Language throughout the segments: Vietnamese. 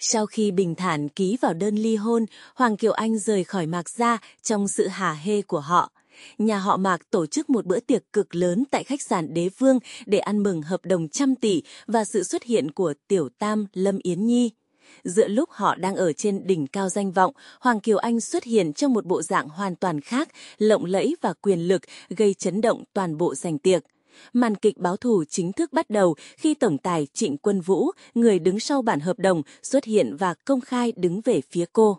Sau khi bình thản ký vào đơn ly hôn, Hoàng Kiều Anh rời khỏi Mạc Gia trong sự hả hê của họ. Nhà họ Mạc tổ chức một bữa tiệc cực lớn tại khách sạn Đế Vương để ăn mừng hợp đồng trăm tỷ và sự xuất hiện của Tiểu Tam Lâm Yến Nhi. Giữa lúc họ đang ở trên đỉnh cao danh vọng, Hoàng Kiều Anh xuất hiện trong một bộ dạng hoàn toàn khác, lộng lẫy và quyền lực, gây chấn động toàn bộ giành tiệc. Màn kịch báo thù chính thức bắt đầu khi tổng tài Trịnh Quân Vũ, người đứng sau bản hợp đồng, xuất hiện và công khai đứng về phía cô.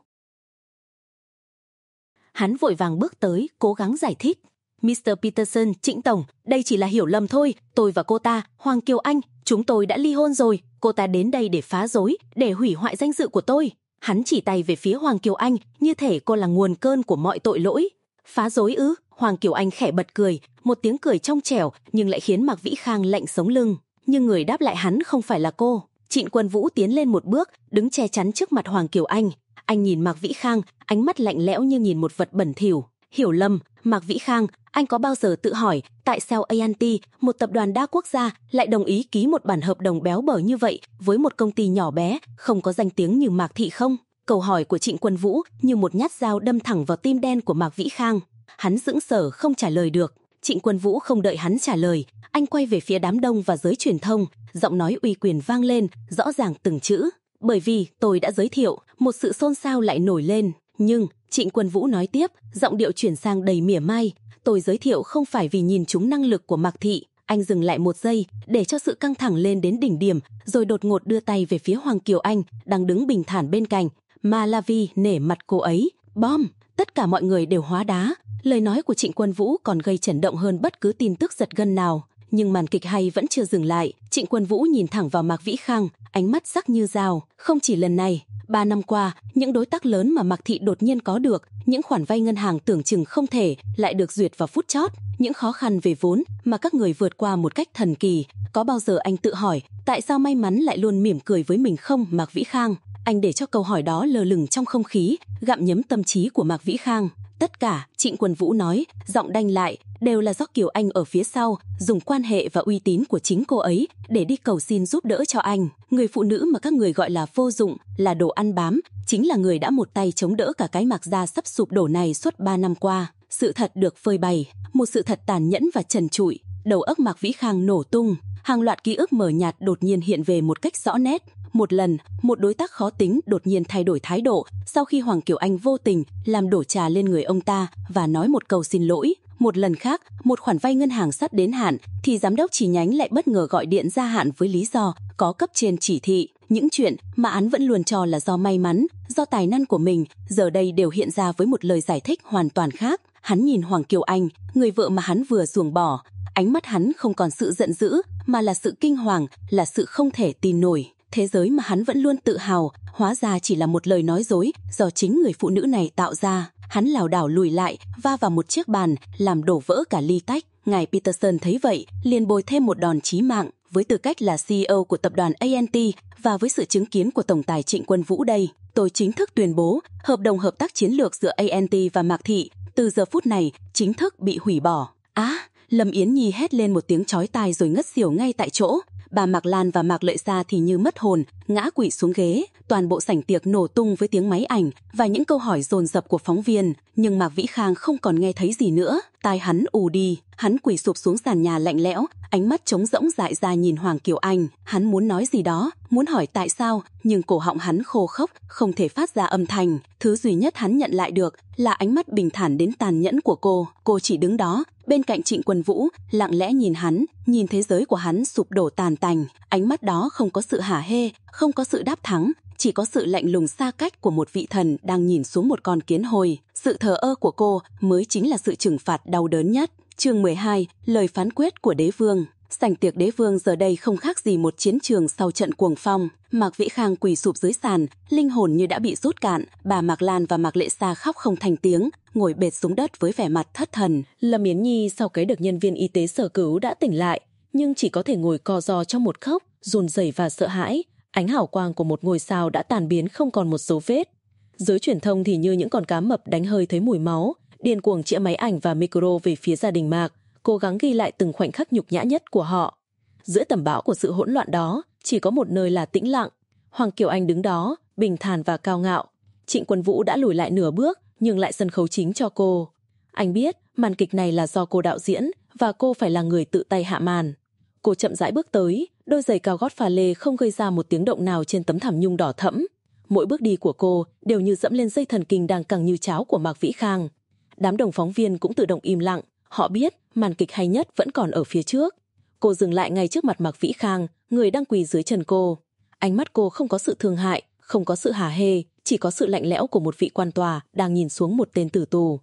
Hắn vội vàng bước tới, cố gắng giải thích. Mr. Peterson, Trịnh Tổng, đây chỉ là hiểu lầm thôi. Tôi và cô ta, Hoàng Kiều Anh, chúng tôi đã ly hôn rồi. Cô ta đến đây để phá rối, để hủy hoại danh dự của tôi. Hắn chỉ tay về phía Hoàng Kiều Anh, như thể cô là nguồn cơn của mọi tội lỗi. Phá dối ư? Hoàng Kiều Anh khẽ bật cười, một tiếng cười trong trẻo nhưng lại khiến Mạc Vĩ Khang lạnh sống lưng. Nhưng người đáp lại hắn không phải là cô. Trịnh Quân Vũ tiến lên một bước, đứng che chắn trước mặt Hoàng Kiều Anh. Anh nhìn Mạc Vĩ Khang, ánh mắt lạnh lẽo như nhìn một vật bẩn thỉu. Hiểu lầm, Mạc Vĩ Khang, anh có bao giờ tự hỏi tại sao ANT, một tập đoàn đa quốc gia, lại đồng ý ký một bản hợp đồng béo bở như vậy với một công ty nhỏ bé, không có danh tiếng như Mạc Thị không? Câu hỏi của Trịnh Quân Vũ như một nhát dao đâm thẳng vào tim đen của Mạc Vĩ Khang. Hắn sững sờ không trả lời được. Trịnh Quân Vũ không đợi hắn trả lời, anh quay về phía đám đông và giới truyền thông, giọng nói uy quyền vang lên, rõ ràng từng chữ. Bởi vì tôi đã giới thiệu, một sự xôn xao lại nổi lên. Nhưng, Trịnh Quân Vũ nói tiếp, giọng điệu chuyển sang đầy mỉa mai. Tôi giới thiệu không phải vì nhìn chúng năng lực của Mạc Thị. Anh dừng lại một giây, để cho sự căng thẳng lên đến đỉnh điểm, rồi đột ngột đưa tay về phía Hoàng Kiều Anh, đang đứng bình thản bên cạnh. Ma La Vi nể mặt cô ấy. Bom! Tất cả mọi người đều hóa đá. Lời nói của Trịnh Quân Vũ còn gây chấn động hơn bất cứ tin tức giật gân nào. Nhưng màn kịch hay vẫn chưa dừng lại. Trịnh Quân Vũ nhìn thẳng vào Mạc Vĩ Khang, ánh mắt sắc như dao. Không chỉ lần này, ba năm qua, những đối tác lớn mà Mạc Thị đột nhiên có được, những khoản vay ngân hàng tưởng chừng không thể, lại được duyệt vào phút chót. Những khó khăn về vốn mà các người vượt qua một cách thần kỳ. Có bao giờ anh tự hỏi, tại sao may mắn lại luôn mỉm cười với mình không, Mạc Vĩ Khang? Anh để cho câu hỏi đó lờ lửng trong không khí, gặm nhấm tâm trí của Mạc Vĩ Khang. Tất cả, Trịnh Quân Vũ nói, giọng đanh lại, đều là do Kiều Anh ở phía sau, dùng quan hệ và uy tín của chính cô ấy để đi cầu xin giúp đỡ cho anh. Người phụ nữ mà các người gọi là vô dụng, là đồ ăn bám, chính là người đã một tay chống đỡ cả cái mạc gia sắp sụp đổ này suốt ba năm qua. Sự thật được phơi bày, một sự thật tàn nhẫn và trần trụi. Đầu óc Mạc Vĩ Khang nổ tung, hàng loạt ký ức mờ nhạt đột nhiên hiện về một cách rõ nét. Một lần, một đối tác khó tính đột nhiên thay đổi thái độ sau khi Hoàng Kiều Anh vô tình làm đổ trà lên người ông ta và nói một câu xin lỗi. Một lần khác, một khoản vay ngân hàng sắp đến hạn thì giám đốc chi nhánh lại bất ngờ gọi điện gia hạn với lý do có cấp trên chỉ thị. Những chuyện mà án vẫn luôn cho là do may mắn, do tài năng của mình, giờ đây đều hiện ra với một lời giải thích hoàn toàn khác. Hắn nhìn Hoàng Kiều Anh, người vợ mà hắn vừa ruồng bỏ. Ánh mắt hắn không còn sự giận dữ, mà là sự kinh hoàng, là sự không thể tin nổi thế giới mà hắn vẫn luôn tự hào, hóa ra chỉ là một lời nói dối do chính người phụ nữ này tạo ra. Hắn lảo đảo lùi lại, va vào một chiếc bàn, làm đổ vỡ cả ly tách. Ngài Peterson thấy vậy, liền bồi thêm một đòn chí mạng. Với tư cách là CEO của tập đoàn ANT và với sự chứng kiến của Tổng tài Trịnh Quân Vũ đây, tôi chính thức tuyên bố hợp đồng hợp tác chiến lược giữa ANT và Mạc Thị từ giờ phút này chính thức bị hủy bỏ. Á, Lâm Yến Nhi hét lên một tiếng chói tai rồi ngất xỉu ngay tại chỗ bà Mạc Lan và Mạc Lợi Sa thì như mất hồn, ngã quỵ xuống ghế, toàn bộ sảnh tiệc nổ tung với tiếng máy ảnh và những câu hỏi dồn dập của phóng viên, nhưng Mạc Vĩ Khang không còn nghe thấy gì nữa, tai hắn ù đi, hắn quỳ sụp xuống sàn nhà lạnh lẽo, ánh mắt trống rỗng dại ra nhìn Hoàng Kiều Anh, hắn muốn nói gì đó, muốn hỏi tại sao, nhưng cổ họng hắn khô khốc, không thể phát ra âm thanh, thứ duy nhất hắn nhận lại được là ánh mắt bình thản đến tàn nhẫn của cô, cô chỉ đứng đó, bên cạnh Trịnh quần Vũ, lặng lẽ nhìn hắn, nhìn thế giới của hắn sụp đổ tàn tành, ánh mắt đó không có sự hả hê, không có sự đáp thắng, chỉ có sự lạnh lùng xa cách của một vị thần đang nhìn xuống một con kiến hồi. Sự thờ ơ của cô mới chính là sự trừng phạt đau đớn nhất. Chương 12, lời phán quyết của đế vương. Sảnh tiệc đế vương giờ đây không khác gì một chiến trường sau trận cuồng phong. Mạc Vĩ Khang quỳ sụp dưới sàn, linh hồn như đã bị rút cạn. Bà Mạc Lan và Mạc Lệ Sa khóc không thành tiếng, ngồi bệt xuống đất với vẻ mặt thất thần. Lâm Yến Nhi sau cái được nhân viên y tế sở cứu đã tỉnh lại, nhưng chỉ có thể ngồi co ro trong một khóc, run rẩy và sợ hãi. Ánh hào quang của một ngôi sao đã tàn biến không còn một dấu vết. Giới truyền thông thì như những con cá mập đánh hơi thấy mùi máu, điên cuồng chĩa máy ảnh và micro về phía gia đình Mạc, cố gắng ghi lại từng khoảnh khắc nhục nhã nhất của họ. Giữa tầm bão của sự hỗn loạn đó, chỉ có một nơi là tĩnh lặng. Hoàng Kiều Anh đứng đó, bình thản và cao ngạo. Trịnh Quân Vũ đã lùi lại nửa bước, nhưng lại sân khấu chính cho cô. Anh biết, màn kịch này là do cô đạo diễn, và cô phải là người tự tay hạ màn. Cô chậm rãi bước tới, đôi giày cao gót pha lê không gây ra một tiếng động nào trên tấm thảm nhung đỏ thẫm. Mỗi bước đi của cô đều như dẫm lên dây thần kinh đang căng như cháo của Mạc Vĩ Khang. Đám đồng phóng viên cũng tự động im lặng, họ biết màn kịch hay nhất vẫn còn ở phía trước. Cô dừng lại ngay trước mặt Mạc Vĩ Khang, người đang quỳ dưới chân cô. Ánh mắt cô không có sự thương hại, không có sự hả hê, chỉ có sự lạnh lẽo của một vị quan tòa đang nhìn xuống một tên tử tù.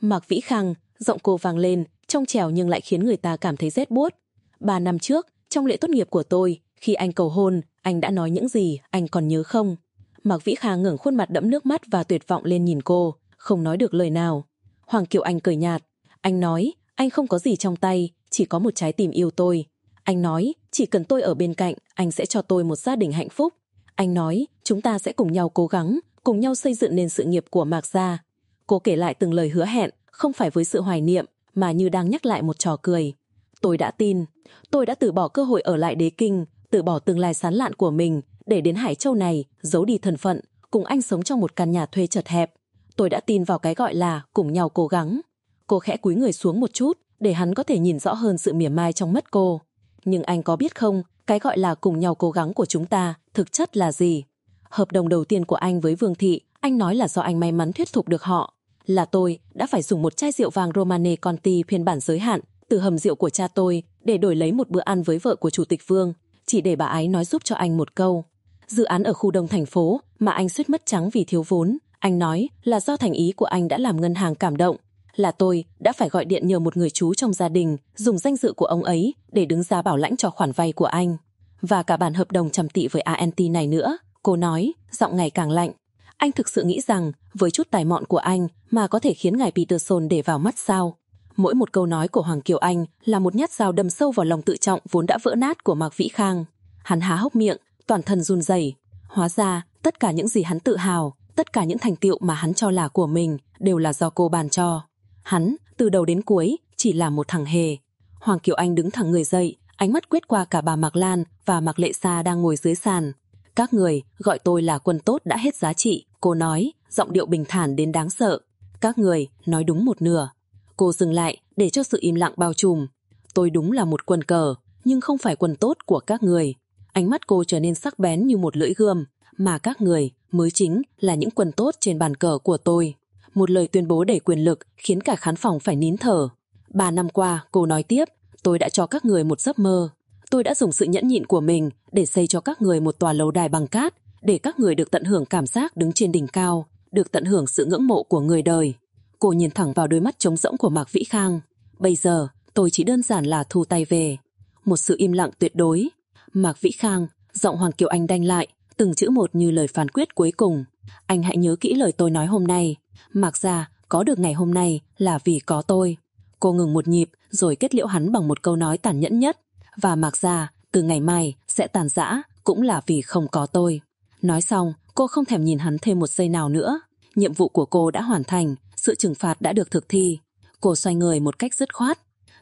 Mạc Vĩ Khang, giọng cô vang lên, trong trèo nhưng lại khiến người ta cảm thấy rét buốt. Ba năm trước, trong lễ tốt nghiệp của tôi, khi anh cầu hôn, anh đã nói những gì, anh còn nhớ không? Mạc Vĩ Khang ngẩng khuôn mặt đẫm nước mắt và tuyệt vọng lên nhìn cô, không nói được lời nào. Hoàng Kiều Anh cười nhạt. Anh nói, anh không có gì trong tay, chỉ có một trái tim yêu tôi. Anh nói, chỉ cần tôi ở bên cạnh, anh sẽ cho tôi một gia đình hạnh phúc. Anh nói, chúng ta sẽ cùng nhau cố gắng, cùng nhau xây dựng nền sự nghiệp của Mạc Gia. Cô kể lại từng lời hứa hẹn, không phải với sự hoài niệm, mà như đang nhắc lại một trò cười. Tôi đã tin, tôi đã từ bỏ cơ hội ở lại đế kinh, từ bỏ tương lai sán lạn của mình, để đến Hải Châu này, giấu đi thân phận, cùng anh sống trong một căn nhà thuê chật hẹp. Tôi đã tin vào cái gọi là cùng nhau cố gắng. Cô khẽ cúi người xuống một chút, để hắn có thể nhìn rõ hơn sự mỉa mai trong mắt cô. Nhưng anh có biết không, cái gọi là cùng nhau cố gắng của chúng ta thực chất là gì? Hợp đồng đầu tiên của anh với Vương Thị, anh nói là do anh may mắn thuyết phục được họ. Là tôi đã phải dùng một chai rượu vàng Romane Conti phiên bản giới hạn từ hầm rượu của cha tôi để đổi lấy một bữa ăn với vợ của Chủ tịch Vương, chỉ để bà ấy nói giúp cho anh một câu. Dự án ở khu đông thành phố mà anh suýt mất trắng vì thiếu vốn, anh nói là do thành ý của anh đã làm ngân hàng cảm động. Là tôi đã phải gọi điện nhờ một người chú trong gia đình dùng danh dự của ông ấy để đứng ra bảo lãnh cho khoản vay của anh. Và cả bản hợp đồng trầm tị với ANT này nữa, cô nói, giọng ngày càng lạnh. Anh thực sự nghĩ rằng với chút tài mọn của anh mà có thể khiến ngài Peterson để vào mắt sao? Mỗi một câu nói của Hoàng Kiều Anh là một nhát dao đâm sâu vào lòng tự trọng vốn đã vỡ nát của Mạc Vĩ Khang. Hắn há hốc miệng, toàn thân run rẩy. Hóa ra, tất cả những gì hắn tự hào, tất cả những thành tiệu mà hắn cho là của mình đều là do cô bàn cho. Hắn, từ đầu đến cuối, chỉ là một thằng hề. Hoàng Kiều Anh đứng thẳng người dậy, ánh mắt quét qua cả bà Mạc Lan và Mạc Lệ Sa đang ngồi dưới sàn. Các người gọi tôi là quân tốt đã hết giá trị, cô nói, giọng điệu bình thản đến đáng sợ. Các người nói đúng một nửa. Cô dừng lại để cho sự im lặng bao trùm. Tôi đúng là một quân cờ, nhưng không phải quân tốt của các người. Ánh mắt cô trở nên sắc bén như một lưỡi gươm, mà các người mới chính là những quân tốt trên bàn cờ của tôi. Một lời tuyên bố đầy quyền lực khiến cả khán phòng phải nín thở. Ba năm qua, cô nói tiếp, tôi đã cho các người một giấc mơ. Tôi đã dùng sự nhẫn nhịn của mình để xây cho các người một tòa lâu đài bằng cát, để các người được tận hưởng cảm giác đứng trên đỉnh cao, được tận hưởng sự ngưỡng mộ của người đời. Cô nhìn thẳng vào đôi mắt trống rỗng của Mạc Vĩ Khang. Bây giờ, tôi chỉ đơn giản là thu tay về. Một sự im lặng tuyệt đối. Mạc Vĩ Khang, giọng Hoàng Kiều Anh đanh lại, từng chữ một như lời phán quyết cuối cùng. Anh hãy nhớ kỹ lời tôi nói hôm nay. Mạc ra, có được ngày hôm nay là vì có tôi. Cô ngừng một nhịp rồi kết liễu hắn bằng một câu nói tàn nhẫn nhất. Và Mạc ra, từ ngày mai sẽ tàn giã cũng là vì không có tôi. Nói xong, cô không thèm nhìn hắn thêm một giây nào nữa. Nhiệm vụ của cô đã hoàn thành, sự trừng phạt đã được thực thi. Cô xoay người một cách dứt khoát.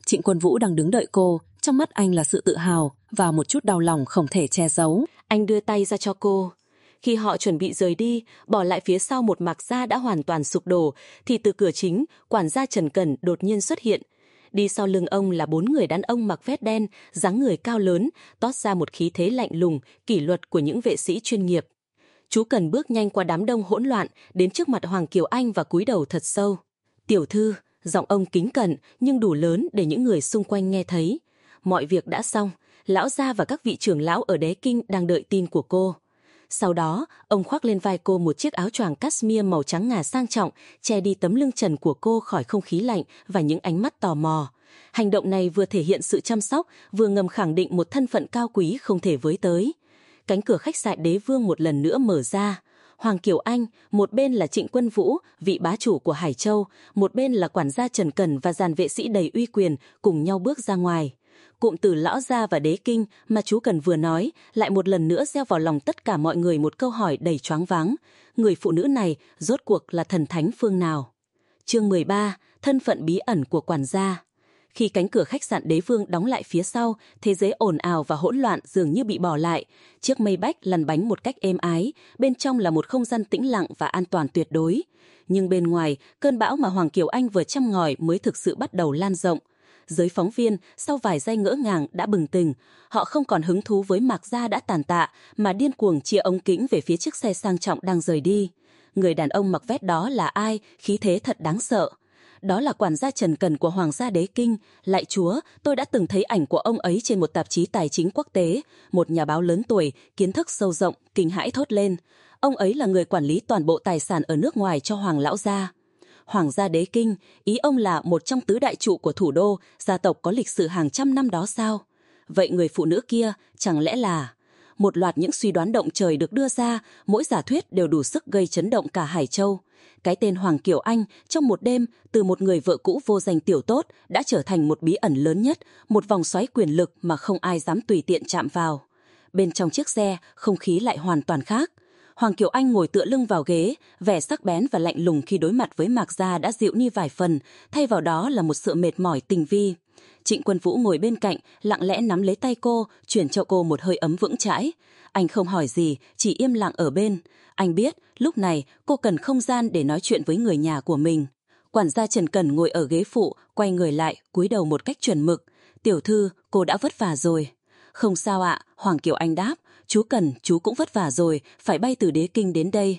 Trịnh Quân Vũ đang đứng đợi cô, trong mắt anh là sự tự hào và một chút đau lòng không thể che giấu. Anh đưa tay ra cho cô. Khi họ chuẩn bị rời đi, bỏ lại phía sau một mạc gia đã hoàn toàn sụp đổ, thì từ cửa chính, quản gia Trần Cẩn đột nhiên xuất hiện. Đi sau lưng ông là bốn người đàn ông mặc vest đen, dáng người cao lớn, toát ra một khí thế lạnh lùng, kỷ luật của những vệ sĩ chuyên nghiệp. Chú cần bước nhanh qua đám đông hỗn loạn, đến trước mặt Hoàng Kiều Anh và cúi đầu thật sâu. Tiểu thư, giọng ông kính cẩn nhưng đủ lớn để những người xung quanh nghe thấy. Mọi việc đã xong, lão gia và các vị trưởng lão ở đế kinh đang đợi tin của cô. Sau đó, ông khoác lên vai cô một chiếc áo choàng cashmere màu trắng ngà sang trọng, che đi tấm lưng trần của cô khỏi không khí lạnh và những ánh mắt tò mò. Hành động này vừa thể hiện sự chăm sóc, vừa ngầm khẳng định một thân phận cao quý không thể với tới. Cánh cửa khách sạn đế vương một lần nữa mở ra. Hoàng Kiều Anh, một bên là Trịnh Quân Vũ, vị bá chủ của Hải Châu, một bên là quản gia Trần Cần và dàn vệ sĩ đầy uy quyền cùng nhau bước ra ngoài. Cụm từ lão gia và đế kinh mà chú Cần vừa nói lại một lần nữa gieo vào lòng tất cả mọi người một câu hỏi đầy choáng váng. Người phụ nữ này rốt cuộc là thần thánh phương nào? Chương 13, thân phận bí ẩn của quản gia. Khi cánh cửa khách sạn đế vương đóng lại phía sau, thế giới ồn ào và hỗn loạn dường như bị bỏ lại. Chiếc mây bách lăn bánh một cách êm ái, bên trong là một không gian tĩnh lặng và an toàn tuyệt đối. Nhưng bên ngoài, cơn bão mà Hoàng Kiều Anh vừa chăm ngòi mới thực sự bắt đầu lan rộng. Giới phóng viên, sau vài giây ngỡ ngàng đã bừng tỉnh. Họ không còn hứng thú với mạc gia đã tàn tạ, mà điên cuồng chia ống kính về phía chiếc xe sang trọng đang rời đi. Người đàn ông mặc vest đó là ai, khí thế thật đáng sợ đó là quản gia Trần Cần của Hoàng gia Đế Kinh. Lại chúa, tôi đã từng thấy ảnh của ông ấy trên một tạp chí tài chính quốc tế. Một nhà báo lớn tuổi, kiến thức sâu rộng, kinh hãi thốt lên. Ông ấy là người quản lý toàn bộ tài sản ở nước ngoài cho Hoàng lão gia. Hoàng gia Đế Kinh, ý ông là một trong tứ đại trụ của thủ đô, gia tộc có lịch sử hàng trăm năm đó sao? Vậy người phụ nữ kia chẳng lẽ là... Một loạt những suy đoán động trời được đưa ra, mỗi giả thuyết đều đủ sức gây chấn động cả Hải Châu. Cái tên Hoàng Kiều Anh trong một đêm từ một người vợ cũ vô danh tiểu tốt đã trở thành một bí ẩn lớn nhất, một vòng xoáy quyền lực mà không ai dám tùy tiện chạm vào. Bên trong chiếc xe, không khí lại hoàn toàn khác. Hoàng Kiều Anh ngồi tựa lưng vào ghế, vẻ sắc bén và lạnh lùng khi đối mặt với Mạc Gia đã dịu đi vài phần, thay vào đó là một sự mệt mỏi tình vi. Trịnh Quân Vũ ngồi bên cạnh, lặng lẽ nắm lấy tay cô, chuyển cho cô một hơi ấm vững chãi. Anh không hỏi gì, chỉ im lặng ở bên. Anh biết, lúc này cô cần không gian để nói chuyện với người nhà của mình. Quản gia Trần Cần ngồi ở ghế phụ, quay người lại, cúi đầu một cách chuẩn mực. Tiểu thư, cô đã vất vả rồi. Không sao ạ, Hoàng Kiều Anh đáp. Chú Cần, chú cũng vất vả rồi, phải bay từ đế kinh đến đây.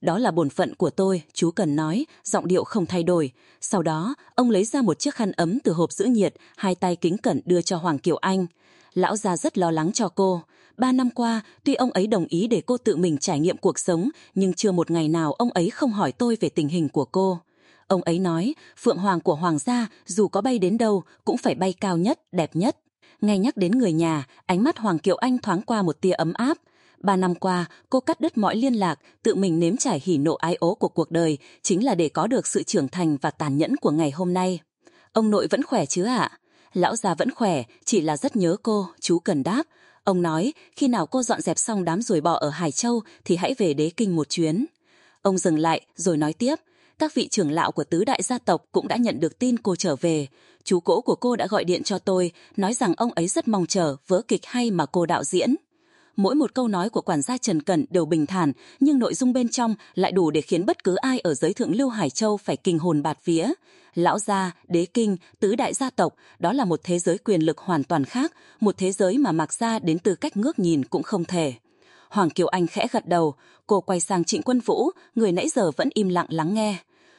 Đó là bổn phận của tôi, chú Cần nói, giọng điệu không thay đổi. Sau đó, ông lấy ra một chiếc khăn ấm từ hộp giữ nhiệt, hai tay kính cẩn đưa cho Hoàng Kiều Anh. Lão già rất lo lắng cho cô. Ba năm qua, tuy ông ấy đồng ý để cô tự mình trải nghiệm cuộc sống, nhưng chưa một ngày nào ông ấy không hỏi tôi về tình hình của cô. Ông ấy nói, Phượng Hoàng của Hoàng gia dù có bay đến đâu cũng phải bay cao nhất, đẹp nhất. Ngay nhắc đến người nhà, ánh mắt Hoàng Kiều Anh thoáng qua một tia ấm áp. Ba năm qua, cô cắt đứt mọi liên lạc, tự mình nếm trải hỉ nộ ái ố của cuộc đời, chính là để có được sự trưởng thành và tàn nhẫn của ngày hôm nay. Ông nội vẫn khỏe chứ ạ? Lão già vẫn khỏe, chỉ là rất nhớ cô, chú cần đáp. Ông nói, khi nào cô dọn dẹp xong đám ruồi bò ở Hải Châu thì hãy về đế kinh một chuyến. Ông dừng lại, rồi nói tiếp. Các vị trưởng lão của tứ đại gia tộc cũng đã nhận được tin cô trở về. Chú cỗ của cô đã gọi điện cho tôi, nói rằng ông ấy rất mong chờ vỡ kịch hay mà cô đạo diễn. Mỗi một câu nói của quản gia Trần Cẩn đều bình thản, nhưng nội dung bên trong lại đủ để khiến bất cứ ai ở giới thượng lưu Hải Châu phải kinh hồn bạt vía. Lão gia, đế kinh, tứ đại gia tộc, đó là một thế giới quyền lực hoàn toàn khác, một thế giới mà Mạc Gia đến từ cách ngước nhìn cũng không thể. Hoàng Kiều Anh khẽ gật đầu, cô quay sang Trịnh Quân Vũ, người nãy giờ vẫn im lặng lắng nghe.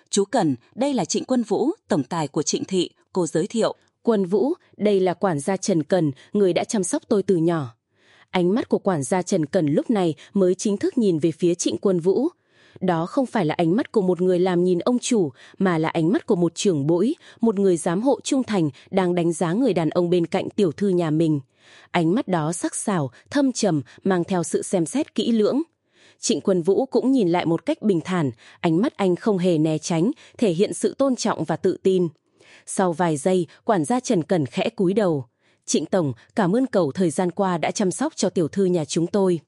Chú Cần, đây là Trịnh Quân Vũ, tổng tài của Trịnh Thị, cô giới thiệu. Quân Vũ, đây là quản gia Trần Cần, người đã chăm sóc tôi từ nhỏ. Ánh mắt của quản gia Trần Cần lúc này mới chính thức nhìn về phía Trịnh Quân Vũ. Đó không phải là ánh mắt của một người làm nhìn ông chủ, mà là ánh mắt của một trưởng bối, một người giám hộ trung thành đang đánh giá người đàn ông bên cạnh tiểu thư nhà mình. Ánh mắt đó sắc sảo, thâm trầm, mang theo sự xem xét kỹ lưỡng. Trịnh Quân Vũ cũng nhìn lại một cách bình thản, ánh mắt anh không hề né tránh, thể hiện sự tôn trọng và tự tin. Sau vài giây, quản gia Trần Cẩn khẽ cúi đầu. Trịnh Tổng, cảm ơn cậu thời gian qua đã chăm sóc cho tiểu thư nhà chúng tôi.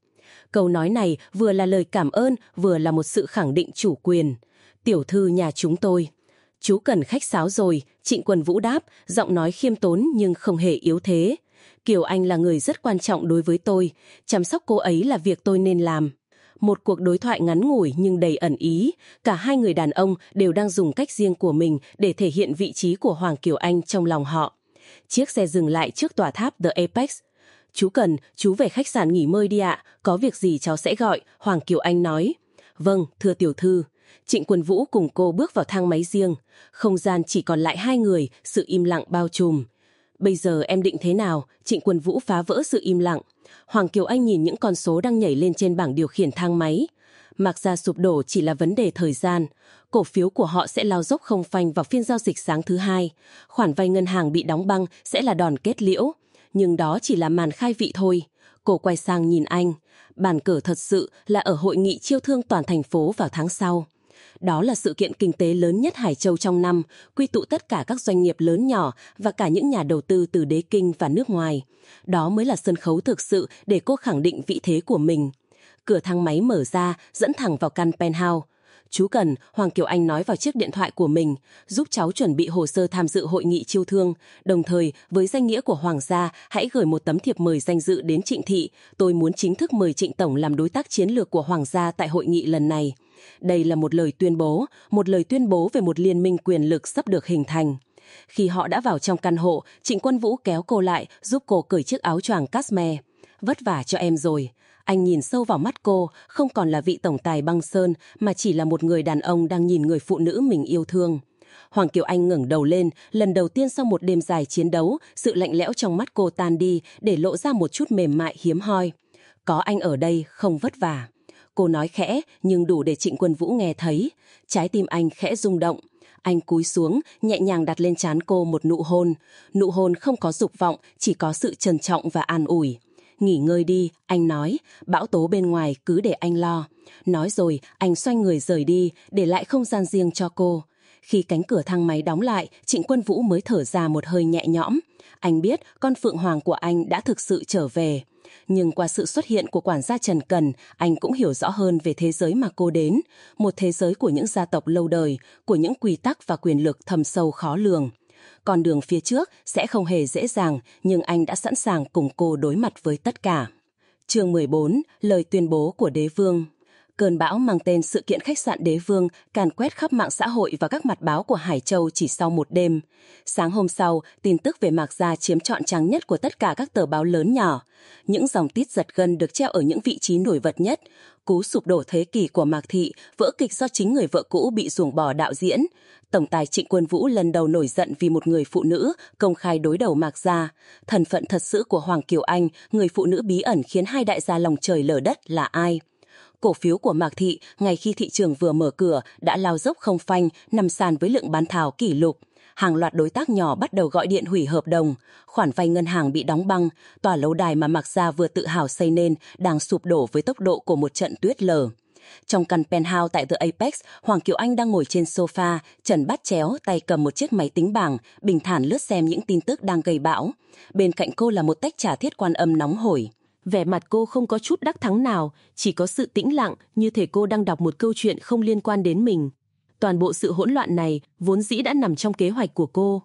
Câu nói này vừa là lời cảm ơn, vừa là một sự khẳng định chủ quyền. Tiểu thư nhà chúng tôi. Chú cần khách sáo rồi, Trịnh quần Vũ đáp, giọng nói khiêm tốn nhưng không hề yếu thế. Kiều Anh là người rất quan trọng đối với tôi, chăm sóc cô ấy là việc tôi nên làm. Một cuộc đối thoại ngắn ngủi nhưng đầy ẩn ý, cả hai người đàn ông đều đang dùng cách riêng của mình để thể hiện vị trí của Hoàng Kiều Anh trong lòng họ. Chiếc xe dừng lại trước tòa tháp The Apex. Chú cần, chú về khách sạn nghỉ ngơi đi ạ, có việc gì cháu sẽ gọi, Hoàng Kiều Anh nói. Vâng, thưa tiểu thư. Trịnh Quân Vũ cùng cô bước vào thang máy riêng. Không gian chỉ còn lại hai người, sự im lặng bao trùm. Bây giờ em định thế nào? Trịnh Quân Vũ phá vỡ sự im lặng. Hoàng Kiều Anh nhìn những con số đang nhảy lên trên bảng điều khiển thang máy. Mặc ra sụp đổ chỉ là vấn đề thời gian. Cổ phiếu của họ sẽ lao dốc không phanh vào phiên giao dịch sáng thứ hai. Khoản vay ngân hàng bị đóng băng sẽ là đòn kết liễu. Nhưng đó chỉ là màn khai vị thôi. Cô quay sang nhìn anh. Bàn cờ thật sự là ở hội nghị chiêu thương toàn thành phố vào tháng sau. Đó là sự kiện kinh tế lớn nhất Hải Châu trong năm, quy tụ tất cả các doanh nghiệp lớn nhỏ và cả những nhà đầu tư từ đế kinh và nước ngoài. Đó mới là sân khấu thực sự để cô khẳng định vị thế của mình. Cửa thang máy mở ra, dẫn thẳng vào căn penthouse. chú cần, Hoàng Kiều Anh nói vào chiếc điện thoại của mình, giúp cháu chuẩn bị hồ sơ tham dự hội nghị chiêu thương. Đồng thời, với danh nghĩa của Hoàng gia, hãy gửi một tấm thiệp mời danh dự đến Trịnh Thị. Tôi muốn chính thức mời Trịnh Tổng làm đối tác chiến lược của Hoàng gia tại hội nghị lần này. Đây là một lời tuyên bố, một lời tuyên bố về một liên minh quyền lực sắp được hình thành. Khi họ đã vào trong căn hộ, Trịnh Quân Vũ kéo cô lại, giúp cô cởi chiếc áo choàng Casme. Vất vả cho em rồi. Anh nhìn sâu vào mắt cô, không còn là vị tổng tài băng sơn, mà chỉ là một người đàn ông đang nhìn người phụ nữ mình yêu thương. Hoàng Kiều Anh ngẩng đầu lên, lần đầu tiên sau một đêm dài chiến đấu, sự lạnh lẽo trong mắt cô tan đi để lộ ra một chút mềm mại hiếm hoi. Có anh ở đây không vất vả. Cô nói khẽ nhưng đủ để Trịnh Quân Vũ nghe thấy. Trái tim anh khẽ rung động. Anh cúi xuống, nhẹ nhàng đặt lên trán cô một nụ hôn. Nụ hôn không có dục vọng, chỉ có sự trân trọng và an ủi. Nghỉ ngơi đi, anh nói, bão tố bên ngoài cứ để anh lo. Nói rồi, anh xoay người rời đi, để lại không gian riêng cho cô. Khi cánh cửa thang máy đóng lại, Trịnh Quân Vũ mới thở ra một hơi nhẹ nhõm. Anh biết con Phượng Hoàng của anh đã thực sự trở về. Nhưng qua sự xuất hiện của quản gia Trần Cần, anh cũng hiểu rõ hơn về thế giới mà cô đến. Một thế giới của những gia tộc lâu đời, của những quy tắc và quyền lực thầm sâu khó lường. Con đường phía trước sẽ không hề dễ dàng, nhưng anh đã sẵn sàng cùng cô đối mặt với tất cả. Chương 14, lời tuyên bố của đế vương. Cơn bão mang tên sự kiện khách sạn đế vương càn quét khắp mạng xã hội và các mặt báo của Hải Châu chỉ sau một đêm. Sáng hôm sau, tin tức về Mạc Gia chiếm trọn trang nhất của tất cả các tờ báo lớn nhỏ. Những dòng tít giật gân được treo ở những vị trí nổi bật nhất. Cú sụp đổ thế kỷ của Mạc Thị, vỡ kịch do chính người vợ cũ bị ruồng bỏ đạo diễn. Tổng tài Trịnh Quân Vũ lần đầu nổi giận vì một người phụ nữ công khai đối đầu Mạc Gia. Thần phận thật sự của Hoàng Kiều Anh, người phụ nữ bí ẩn khiến hai đại gia lòng trời lở đất là ai? Cổ phiếu của Mạc Thị, ngay khi thị trường vừa mở cửa, đã lao dốc không phanh, nằm sàn với lượng bán tháo kỷ lục. Hàng loạt đối tác nhỏ bắt đầu gọi điện hủy hợp đồng. Khoản vay ngân hàng bị đóng băng. Tòa lâu đài mà Mạc Gia vừa tự hào xây nên đang sụp đổ với tốc độ của một trận tuyết lở. Trong căn penthouse tại The Apex, Hoàng Kiều Anh đang ngồi trên sofa, trần bắt chéo, tay cầm một chiếc máy tính bảng, bình thản lướt xem những tin tức đang gây bão. Bên cạnh cô là một tách trà thiết quan âm nóng hổi. Vẻ mặt cô không có chút đắc thắng nào, chỉ có sự tĩnh lặng như thể cô đang đọc một câu chuyện không liên quan đến mình. Toàn bộ sự hỗn loạn này vốn dĩ đã nằm trong kế hoạch của cô.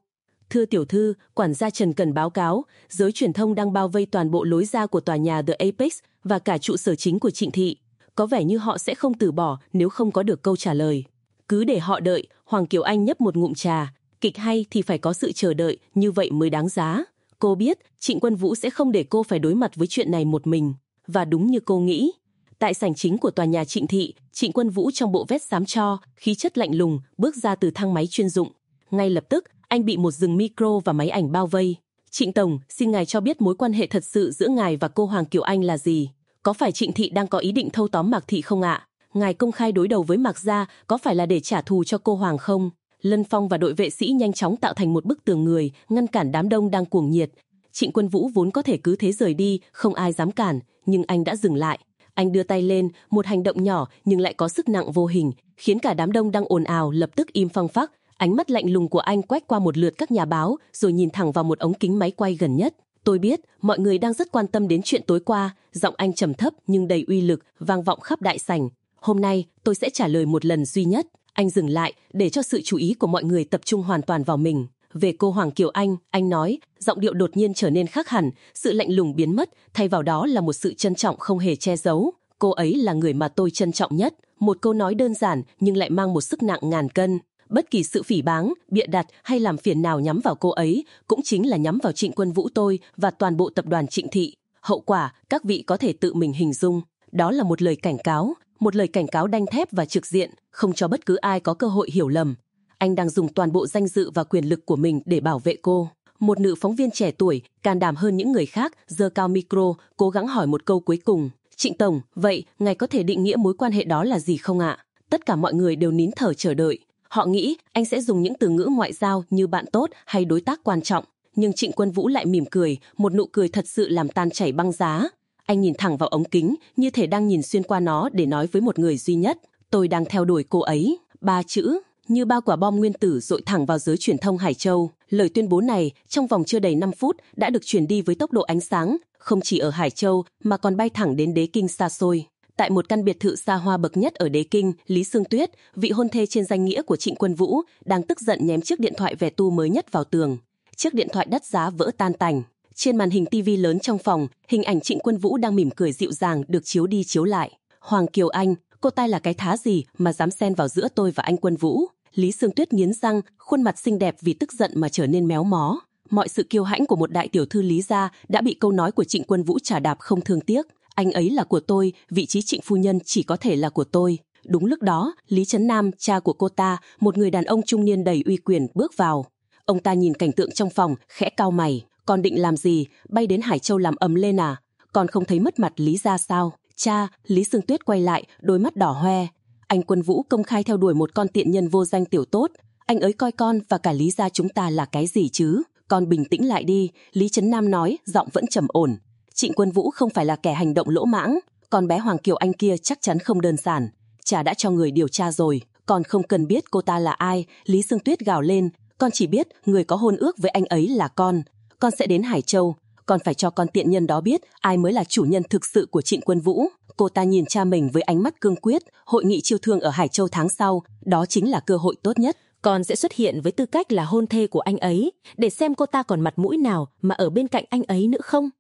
Thưa tiểu thư, quản gia Trần cần báo cáo, giới truyền thông đang bao vây toàn bộ lối ra của tòa nhà The Apex và cả trụ sở chính của Trịnh Thị. Có vẻ như họ sẽ không từ bỏ nếu không có được câu trả lời. Cứ để họ đợi, Hoàng Kiều Anh nhấp một ngụm trà. Kịch hay thì phải có sự chờ đợi, như vậy mới đáng giá. Cô biết Trịnh Quân Vũ sẽ không để cô phải đối mặt với chuyện này một mình. Và đúng như cô nghĩ. Tại sảnh chính của tòa nhà Trịnh Thị, Trịnh Quân Vũ trong bộ vest xám cho, khí chất lạnh lùng, bước ra từ thang máy chuyên dụng. Ngay lập tức, anh bị một rừng micro và máy ảnh bao vây. Trịnh Tổng, xin ngài cho biết mối quan hệ thật sự giữa ngài và cô Hoàng Kiều Anh là gì? Có phải Trịnh Thị đang có ý định thâu tóm Mạc Thị không ạ? Ngài công khai đối đầu với Mạc Gia có phải là để trả thù cho cô Hoàng không? Lân Phong và đội vệ sĩ nhanh chóng tạo thành một bức tường người, ngăn cản đám đông đang cuồng nhiệt, Trịnh Quân Vũ vốn có thể cứ thế rời đi, không ai dám cản, nhưng anh đã dừng lại. Anh đưa tay lên, một hành động nhỏ nhưng lại có sức nặng vô hình, khiến cả đám đông đang ồn ào lập tức im phăng phắc. Ánh mắt lạnh lùng của anh quét qua một lượt các nhà báo, rồi nhìn thẳng vào một ống kính máy quay gần nhất. Tôi biết, mọi người đang rất quan tâm đến chuyện tối qua, giọng anh trầm thấp nhưng đầy uy lực, vang vọng khắp đại sảnh. Hôm nay, tôi sẽ trả lời một lần duy nhất. Anh dừng lại, để cho sự chú ý của mọi người tập trung hoàn toàn vào mình. Về cô Hoàng Kiều Anh, anh nói, giọng điệu đột nhiên trở nên khác hẳn, sự lạnh lùng biến mất, thay vào đó là một sự trân trọng không hề che giấu. Cô ấy là người mà tôi trân trọng nhất. Một câu nói đơn giản nhưng lại mang một sức nặng ngàn cân. Bất kỳ sự phỉ báng, bịa đặt hay làm phiền nào nhắm vào cô ấy cũng chính là nhắm vào trịnh quân vũ tôi và toàn bộ tập đoàn trịnh thị. Hậu quả, các vị có thể tự mình hình dung. Đó là một lời cảnh cáo, một lời cảnh cáo đanh thép và trực diện, không cho bất cứ ai có cơ hội hiểu lầm anh đang dùng toàn bộ danh dự và quyền lực của mình để bảo vệ cô. Một nữ phóng viên trẻ tuổi, can đảm hơn những người khác, giơ cao micro, cố gắng hỏi một câu cuối cùng. Trịnh Tổng, vậy, ngài có thể định nghĩa mối quan hệ đó là gì không ạ? Tất cả mọi người đều nín thở chờ đợi. Họ nghĩ anh sẽ dùng những từ ngữ ngoại giao như bạn tốt hay đối tác quan trọng. Nhưng Trịnh Quân Vũ lại mỉm cười, một nụ cười thật sự làm tan chảy băng giá. Anh nhìn thẳng vào ống kính, như thể đang nhìn xuyên qua nó để nói với một người duy nhất. Tôi đang theo đuổi cô ấy. Ba chữ, như ba quả bom nguyên tử dội thẳng vào giới truyền thông Hải Châu. Lời tuyên bố này trong vòng chưa đầy 5 phút đã được truyền đi với tốc độ ánh sáng, không chỉ ở Hải Châu mà còn bay thẳng đến đế kinh xa xôi. Tại một căn biệt thự xa hoa bậc nhất ở Đế Kinh, Lý Sương Tuyết, vị hôn thê trên danh nghĩa của Trịnh Quân Vũ, đang tức giận nhém chiếc điện thoại về tu mới nhất vào tường. Chiếc điện thoại đắt giá vỡ tan tành. Trên màn hình TV lớn trong phòng, hình ảnh Trịnh Quân Vũ đang mỉm cười dịu dàng được chiếu đi chiếu lại. Hoàng Kiều Anh, cô ta là cái thá gì mà dám xen vào giữa tôi và anh Quân Vũ? Lý Sương Tuyết nghiến răng, khuôn mặt xinh đẹp vì tức giận mà trở nên méo mó. Mọi sự kiêu hãnh của một đại tiểu thư Lý gia đã bị câu nói của Trịnh Quân Vũ trả đạp không thương tiếc. Anh ấy là của tôi, vị trí Trịnh phu nhân chỉ có thể là của tôi. Đúng lúc đó, Lý Trấn Nam, cha của cô ta, một người đàn ông trung niên đầy uy quyền bước vào. Ông ta nhìn cảnh tượng trong phòng, khẽ cao mày. Con định làm gì? Bay đến Hải Châu làm ầm lên à? Con không thấy mất mặt Lý gia sao? Cha, Lý Sương Tuyết quay lại, đôi mắt đỏ hoe. Anh Quân Vũ công khai theo đuổi một con tiện nhân vô danh tiểu tốt. Anh ấy coi con và cả Lý gia chúng ta là cái gì chứ? Con bình tĩnh lại đi, Lý Trấn Nam nói, giọng vẫn trầm ổn. Trịnh Quân Vũ không phải là kẻ hành động lỗ mãng, con bé Hoàng Kiều Anh kia chắc chắn không đơn giản. Cha đã cho người điều tra rồi, con không cần biết cô ta là ai, Lý Sương Tuyết gào lên, con chỉ biết người có hôn ước với anh ấy là con. Con sẽ đến Hải Châu, con phải cho con tiện nhân đó biết ai mới là chủ nhân thực sự của Trịnh Quân Vũ. Cô ta nhìn cha mình với ánh mắt cương quyết, hội nghị chiêu thương ở Hải Châu tháng sau, đó chính là cơ hội tốt nhất. Con sẽ xuất hiện với tư cách là hôn thê của anh ấy, để xem cô ta còn mặt mũi nào mà ở bên cạnh anh ấy nữa không.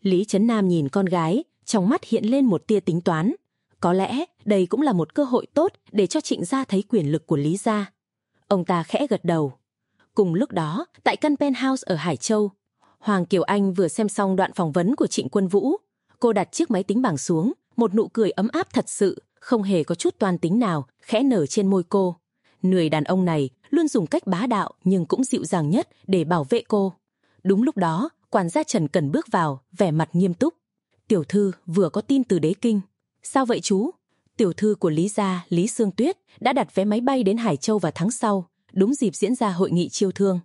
Lý Trấn Nam nhìn con gái, trong mắt hiện lên một tia tính toán. Có lẽ đây cũng là một cơ hội tốt để cho trịnh gia thấy quyền lực của Lý gia. Ông ta khẽ gật đầu. Cùng lúc đó, tại căn penthouse ở Hải Châu, Hoàng Kiều Anh vừa xem xong đoạn phỏng vấn của Trịnh Quân Vũ. Cô đặt chiếc máy tính bảng xuống, một nụ cười ấm áp thật sự, không hề có chút toan tính nào, khẽ nở trên môi cô. Người đàn ông này luôn dùng cách bá đạo nhưng cũng dịu dàng nhất để bảo vệ cô. Đúng lúc đó, quản gia Trần Cần bước vào, vẻ mặt nghiêm túc. Tiểu thư vừa có tin từ đế kinh. Sao vậy chú? Tiểu thư của Lý Gia, Lý Sương Tuyết, đã đặt vé máy bay đến Hải Châu vào tháng sau, đúng dịp diễn ra hội nghị chiêu thương.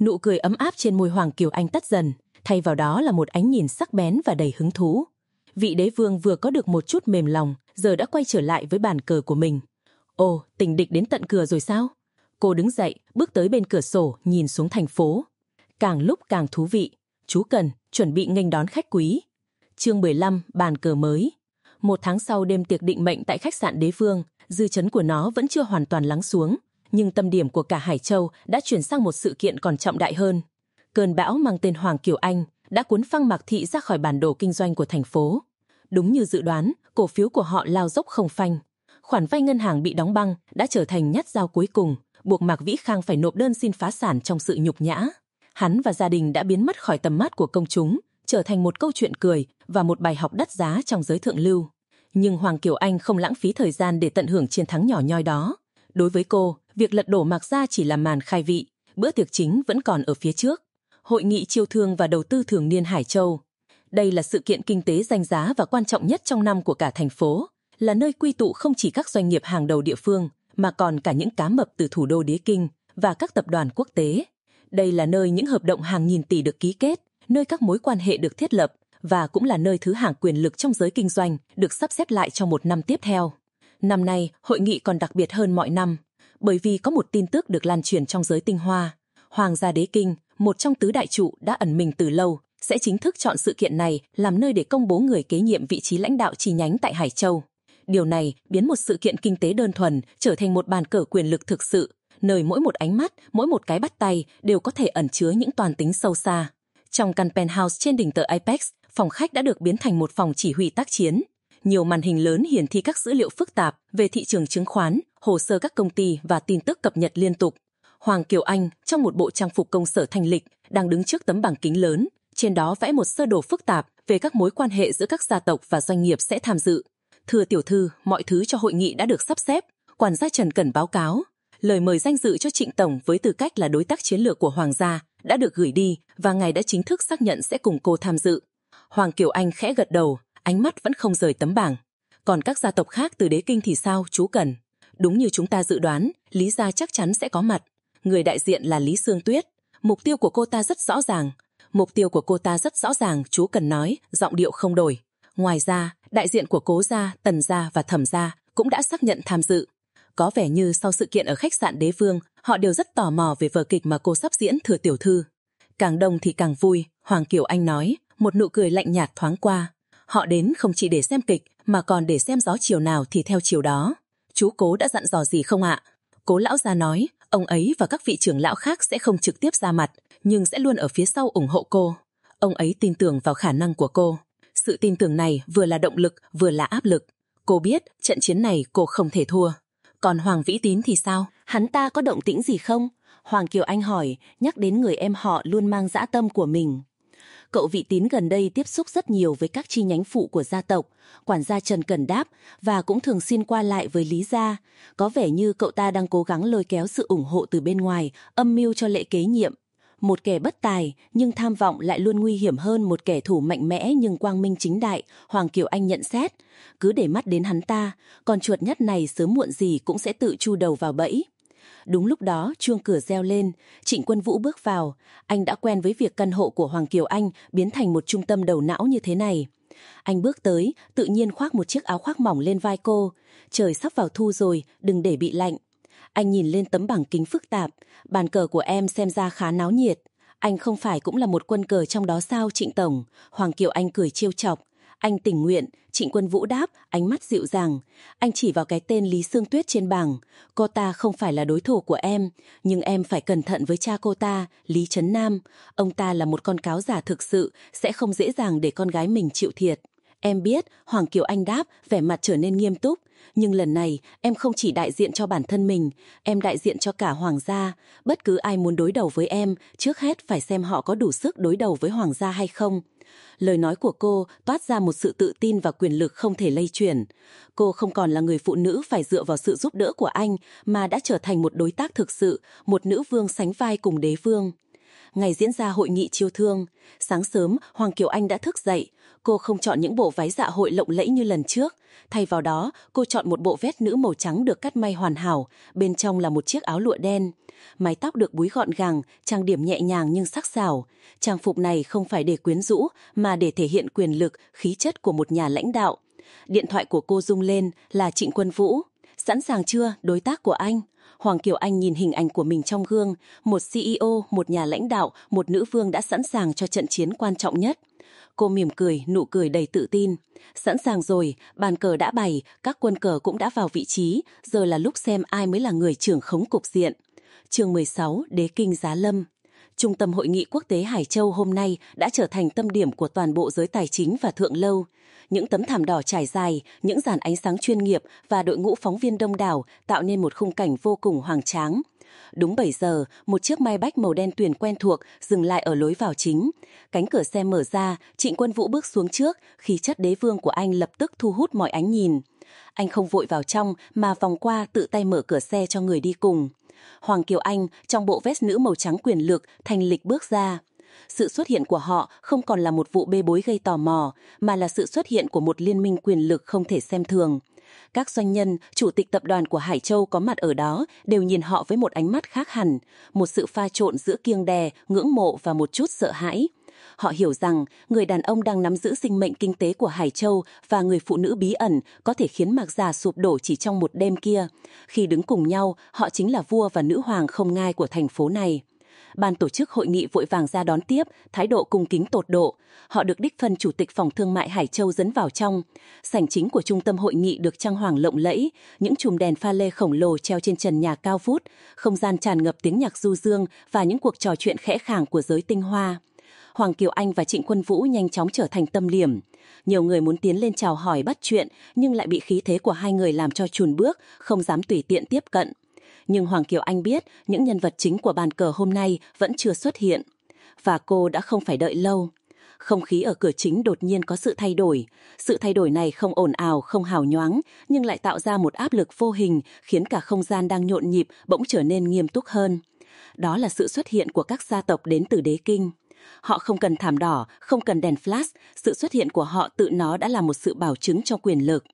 Nụ cười ấm áp trên môi Hoàng Kiều Anh tắt dần, thay vào đó là một ánh nhìn sắc bén và đầy hứng thú. Vị đế vương vừa có được một chút mềm lòng, giờ đã quay trở lại với bàn cờ của mình. Ồ, tình địch đến tận cửa rồi sao? Cô đứng dậy, bước tới bên cửa sổ, nhìn xuống thành phố. Càng lúc càng thú vị, chú Cần chuẩn bị nghênh đón khách quý. Chương 15, bàn cờ mới. Một tháng sau đêm tiệc định mệnh tại khách sạn Đế Vương, dư chấn của nó vẫn chưa hoàn toàn lắng xuống, nhưng tâm điểm của cả Hải Châu đã chuyển sang một sự kiện còn trọng đại hơn. Cơn bão mang tên Hoàng Kiều Anh đã cuốn phăng Mạc Thị ra khỏi bản đồ kinh doanh của thành phố. Đúng như dự đoán, cổ phiếu của họ lao dốc không phanh. Khoản vay ngân hàng bị đóng băng đã trở thành nhát dao cuối cùng, buộc Mạc Vĩ Khang phải nộp đơn xin phá sản trong sự nhục nhã hắn và gia đình đã biến mất khỏi tầm mắt của công chúng, trở thành một câu chuyện cười và một bài học đắt giá trong giới thượng lưu. Nhưng Hoàng Kiều Anh không lãng phí thời gian để tận hưởng chiến thắng nhỏ nhoi đó. Đối với cô, việc lật đổ Mạc Gia chỉ là màn khai vị, bữa tiệc chính vẫn còn ở phía trước. Hội nghị chiêu thương và đầu tư thường niên Hải Châu. Đây là sự kiện kinh tế danh giá và quan trọng nhất trong năm của cả thành phố, là nơi quy tụ không chỉ các doanh nghiệp hàng đầu địa phương, mà còn cả những cá mập từ thủ đô đế kinh và các tập đoàn quốc tế. Đây là nơi những hợp đồng hàng nghìn tỷ được ký kết, nơi các mối quan hệ được thiết lập và cũng là nơi thứ hạng quyền lực trong giới kinh doanh được sắp xếp lại trong một năm tiếp theo. Năm nay, hội nghị còn đặc biệt hơn mọi năm, bởi vì có một tin tức được lan truyền trong giới tinh hoa. Hoàng gia đế kinh, một trong tứ đại trụ đã ẩn mình từ lâu, sẽ chính thức chọn sự kiện này làm nơi để công bố người kế nhiệm vị trí lãnh đạo chi nhánh tại Hải Châu. Điều này biến một sự kiện kinh tế đơn thuần trở thành một bàn cờ quyền lực thực sự, nơi mỗi một ánh mắt, mỗi một cái bắt tay đều có thể ẩn chứa những toàn tính sâu xa. Trong căn penthouse trên đỉnh tờ Apex, phòng khách đã được biến thành một phòng chỉ huy tác chiến. Nhiều màn hình lớn hiển thị các dữ liệu phức tạp về thị trường chứng khoán, hồ sơ các công ty và tin tức cập nhật liên tục. Hoàng Kiều Anh, trong một bộ trang phục công sở thanh lịch, đang đứng trước tấm bảng kính lớn, trên đó vẽ một sơ đồ phức tạp về các mối quan hệ giữa các gia tộc và doanh nghiệp sẽ tham dự. Thưa tiểu thư, mọi thứ cho hội nghị đã được sắp xếp. Quản gia Trần cần báo cáo, lời mời danh dự cho Trịnh Tổng với tư cách là đối tác chiến lược của Hoàng gia đã được gửi đi và ngài đã chính thức xác nhận sẽ cùng cô tham dự. Hoàng Kiều Anh khẽ gật đầu, ánh mắt vẫn không rời tấm bảng. Còn các gia tộc khác từ đế kinh thì sao, chú Cần? Đúng như chúng ta dự đoán, Lý gia chắc chắn sẽ có mặt. Người đại diện là Lý Sương Tuyết. Mục tiêu của cô ta rất rõ ràng. Mục tiêu của cô ta rất rõ ràng, chú Cần nói, giọng điệu không đổi. Ngoài ra, đại diện của cố gia, tần gia và thẩm gia cũng đã xác nhận tham dự. Có vẻ như sau sự kiện ở khách sạn đế vương, họ đều rất tò mò về vở kịch mà cô sắp diễn thừa tiểu thư. Càng đông thì càng vui, Hoàng Kiều Anh nói, một nụ cười lạnh nhạt thoáng qua. Họ đến không chỉ để xem kịch, mà còn để xem gió chiều nào thì theo chiều đó. Chú cố đã dặn dò gì không ạ? Cố lão gia nói, ông ấy và các vị trưởng lão khác sẽ không trực tiếp ra mặt, nhưng sẽ luôn ở phía sau ủng hộ cô. Ông ấy tin tưởng vào khả năng của cô. Sự tin tưởng này vừa là động lực, vừa là áp lực. Cô biết trận chiến này cô không thể thua. Còn Hoàng Vĩ Tín thì sao? Hắn ta có động tĩnh gì không? Hoàng Kiều Anh hỏi, nhắc đến người em họ luôn mang dã tâm của mình. Cậu vị tín gần đây tiếp xúc rất nhiều với các chi nhánh phụ của gia tộc, quản gia Trần Cần Đáp và cũng thường xuyên qua lại với Lý Gia. Có vẻ như cậu ta đang cố gắng lôi kéo sự ủng hộ từ bên ngoài, âm mưu cho lệ kế nhiệm. Một kẻ bất tài nhưng tham vọng lại luôn nguy hiểm hơn một kẻ thủ mạnh mẽ nhưng quang minh chính đại, Hoàng Kiều Anh nhận xét. Cứ để mắt đến hắn ta, con chuột nhất này sớm muộn gì cũng sẽ tự chu đầu vào bẫy. Đúng lúc đó, chuông cửa reo lên, Trịnh Quân Vũ bước vào. Anh đã quen với việc căn hộ của Hoàng Kiều Anh biến thành một trung tâm đầu não như thế này. Anh bước tới, tự nhiên khoác một chiếc áo khoác mỏng lên vai cô. Trời sắp vào thu rồi, đừng để bị lạnh. Anh nhìn lên tấm bảng kính phức tạp, bàn cờ của em xem ra khá náo nhiệt. Anh không phải cũng là một quân cờ trong đó sao Trịnh Tổng? Hoàng Kiều Anh cười trêu chọc. Anh tình nguyện, Trịnh Quân Vũ đáp, ánh mắt dịu dàng. Anh chỉ vào cái tên Lý Sương Tuyết trên bảng. Cô ta không phải là đối thủ của em, nhưng em phải cẩn thận với cha cô ta, Lý Trấn Nam. Ông ta là một con cáo giả thực sự, sẽ không dễ dàng để con gái mình chịu thiệt. Em biết, Hoàng Kiều Anh đáp, vẻ mặt trở nên nghiêm túc. Nhưng lần này, em không chỉ đại diện cho bản thân mình, em đại diện cho cả Hoàng gia. Bất cứ ai muốn đối đầu với em, trước hết phải xem họ có đủ sức đối đầu với Hoàng gia hay không. Lời nói của cô toát ra một sự tự tin và quyền lực không thể lây chuyển. Cô không còn là người phụ nữ phải dựa vào sự giúp đỡ của anh, mà đã trở thành một đối tác thực sự, một nữ vương sánh vai cùng đế vương ngày diễn ra hội nghị chiêu thương. Sáng sớm, Hoàng Kiều Anh đã thức dậy. Cô không chọn những bộ váy dạ hội lộng lẫy như lần trước. Thay vào đó, cô chọn một bộ vest nữ màu trắng được cắt may hoàn hảo, bên trong là một chiếc áo lụa đen. Mái tóc được búi gọn gàng, trang điểm nhẹ nhàng nhưng sắc sảo. Trang phục này không phải để quyến rũ, mà để thể hiện quyền lực, khí chất của một nhà lãnh đạo. Điện thoại của cô rung lên là Trịnh Quân Vũ. Sẵn sàng chưa, đối tác của anh? Hoàng Kiều Anh nhìn hình ảnh của mình trong gương, một CEO, một nhà lãnh đạo, một nữ vương đã sẵn sàng cho trận chiến quan trọng nhất. Cô mỉm cười, nụ cười đầy tự tin. Sẵn sàng rồi, bàn cờ đã bày, các quân cờ cũng đã vào vị trí, giờ là lúc xem ai mới là người trưởng khống cục diện chương 16, Đế Kinh Giá Lâm Trung tâm Hội nghị Quốc tế Hải Châu hôm nay đã trở thành tâm điểm của toàn bộ giới tài chính và thượng lâu. Những tấm thảm đỏ trải dài, những dàn ánh sáng chuyên nghiệp và đội ngũ phóng viên đông đảo tạo nên một khung cảnh vô cùng hoàng tráng. Đúng 7 giờ, một chiếc may bách màu đen tuyền quen thuộc dừng lại ở lối vào chính. Cánh cửa xe mở ra, Trịnh Quân Vũ bước xuống trước, khí chất đế vương của anh lập tức thu hút mọi ánh nhìn. Anh không vội vào trong mà vòng qua tự tay mở cửa xe cho người đi cùng. Hoàng Kiều Anh trong bộ vest nữ màu trắng quyền lực thành lịch bước ra. Sự xuất hiện của họ không còn là một vụ bê bối gây tò mò, mà là sự xuất hiện của một liên minh quyền lực không thể xem thường. Các doanh nhân, chủ tịch tập đoàn của Hải Châu có mặt ở đó đều nhìn họ với một ánh mắt khác hẳn, một sự pha trộn giữa kiêng đè, ngưỡng mộ và một chút sợ hãi. Họ hiểu rằng người đàn ông đang nắm giữ sinh mệnh kinh tế của Hải Châu và người phụ nữ bí ẩn có thể khiến Mạc Già sụp đổ chỉ trong một đêm kia. Khi đứng cùng nhau, họ chính là vua và nữ hoàng không ngai của thành phố này ban tổ chức hội nghị vội vàng ra đón tiếp, thái độ cung kính tột độ. Họ được đích thân chủ tịch phòng thương mại Hải Châu dẫn vào trong. Sảnh chính của trung tâm hội nghị được trang hoàng lộng lẫy, những chùm đèn pha lê khổng lồ treo trên trần nhà cao vút, không gian tràn ngập tiếng nhạc du dương và những cuộc trò chuyện khẽ khàng của giới tinh hoa. Hoàng Kiều Anh và Trịnh Quân Vũ nhanh chóng trở thành tâm điểm. Nhiều người muốn tiến lên chào hỏi bắt chuyện, nhưng lại bị khí thế của hai người làm cho chùn bước, không dám tùy tiện tiếp cận. Nhưng Hoàng Kiều Anh biết những nhân vật chính của bàn cờ hôm nay vẫn chưa xuất hiện. Và cô đã không phải đợi lâu. Không khí ở cửa chính đột nhiên có sự thay đổi. Sự thay đổi này không ồn ào, không hào nhoáng, nhưng lại tạo ra một áp lực vô hình khiến cả không gian đang nhộn nhịp bỗng trở nên nghiêm túc hơn. Đó là sự xuất hiện của các gia tộc đến từ đế kinh. Họ không cần thảm đỏ, không cần đèn flash, sự xuất hiện của họ tự nó đã là một sự bảo chứng cho quyền lực.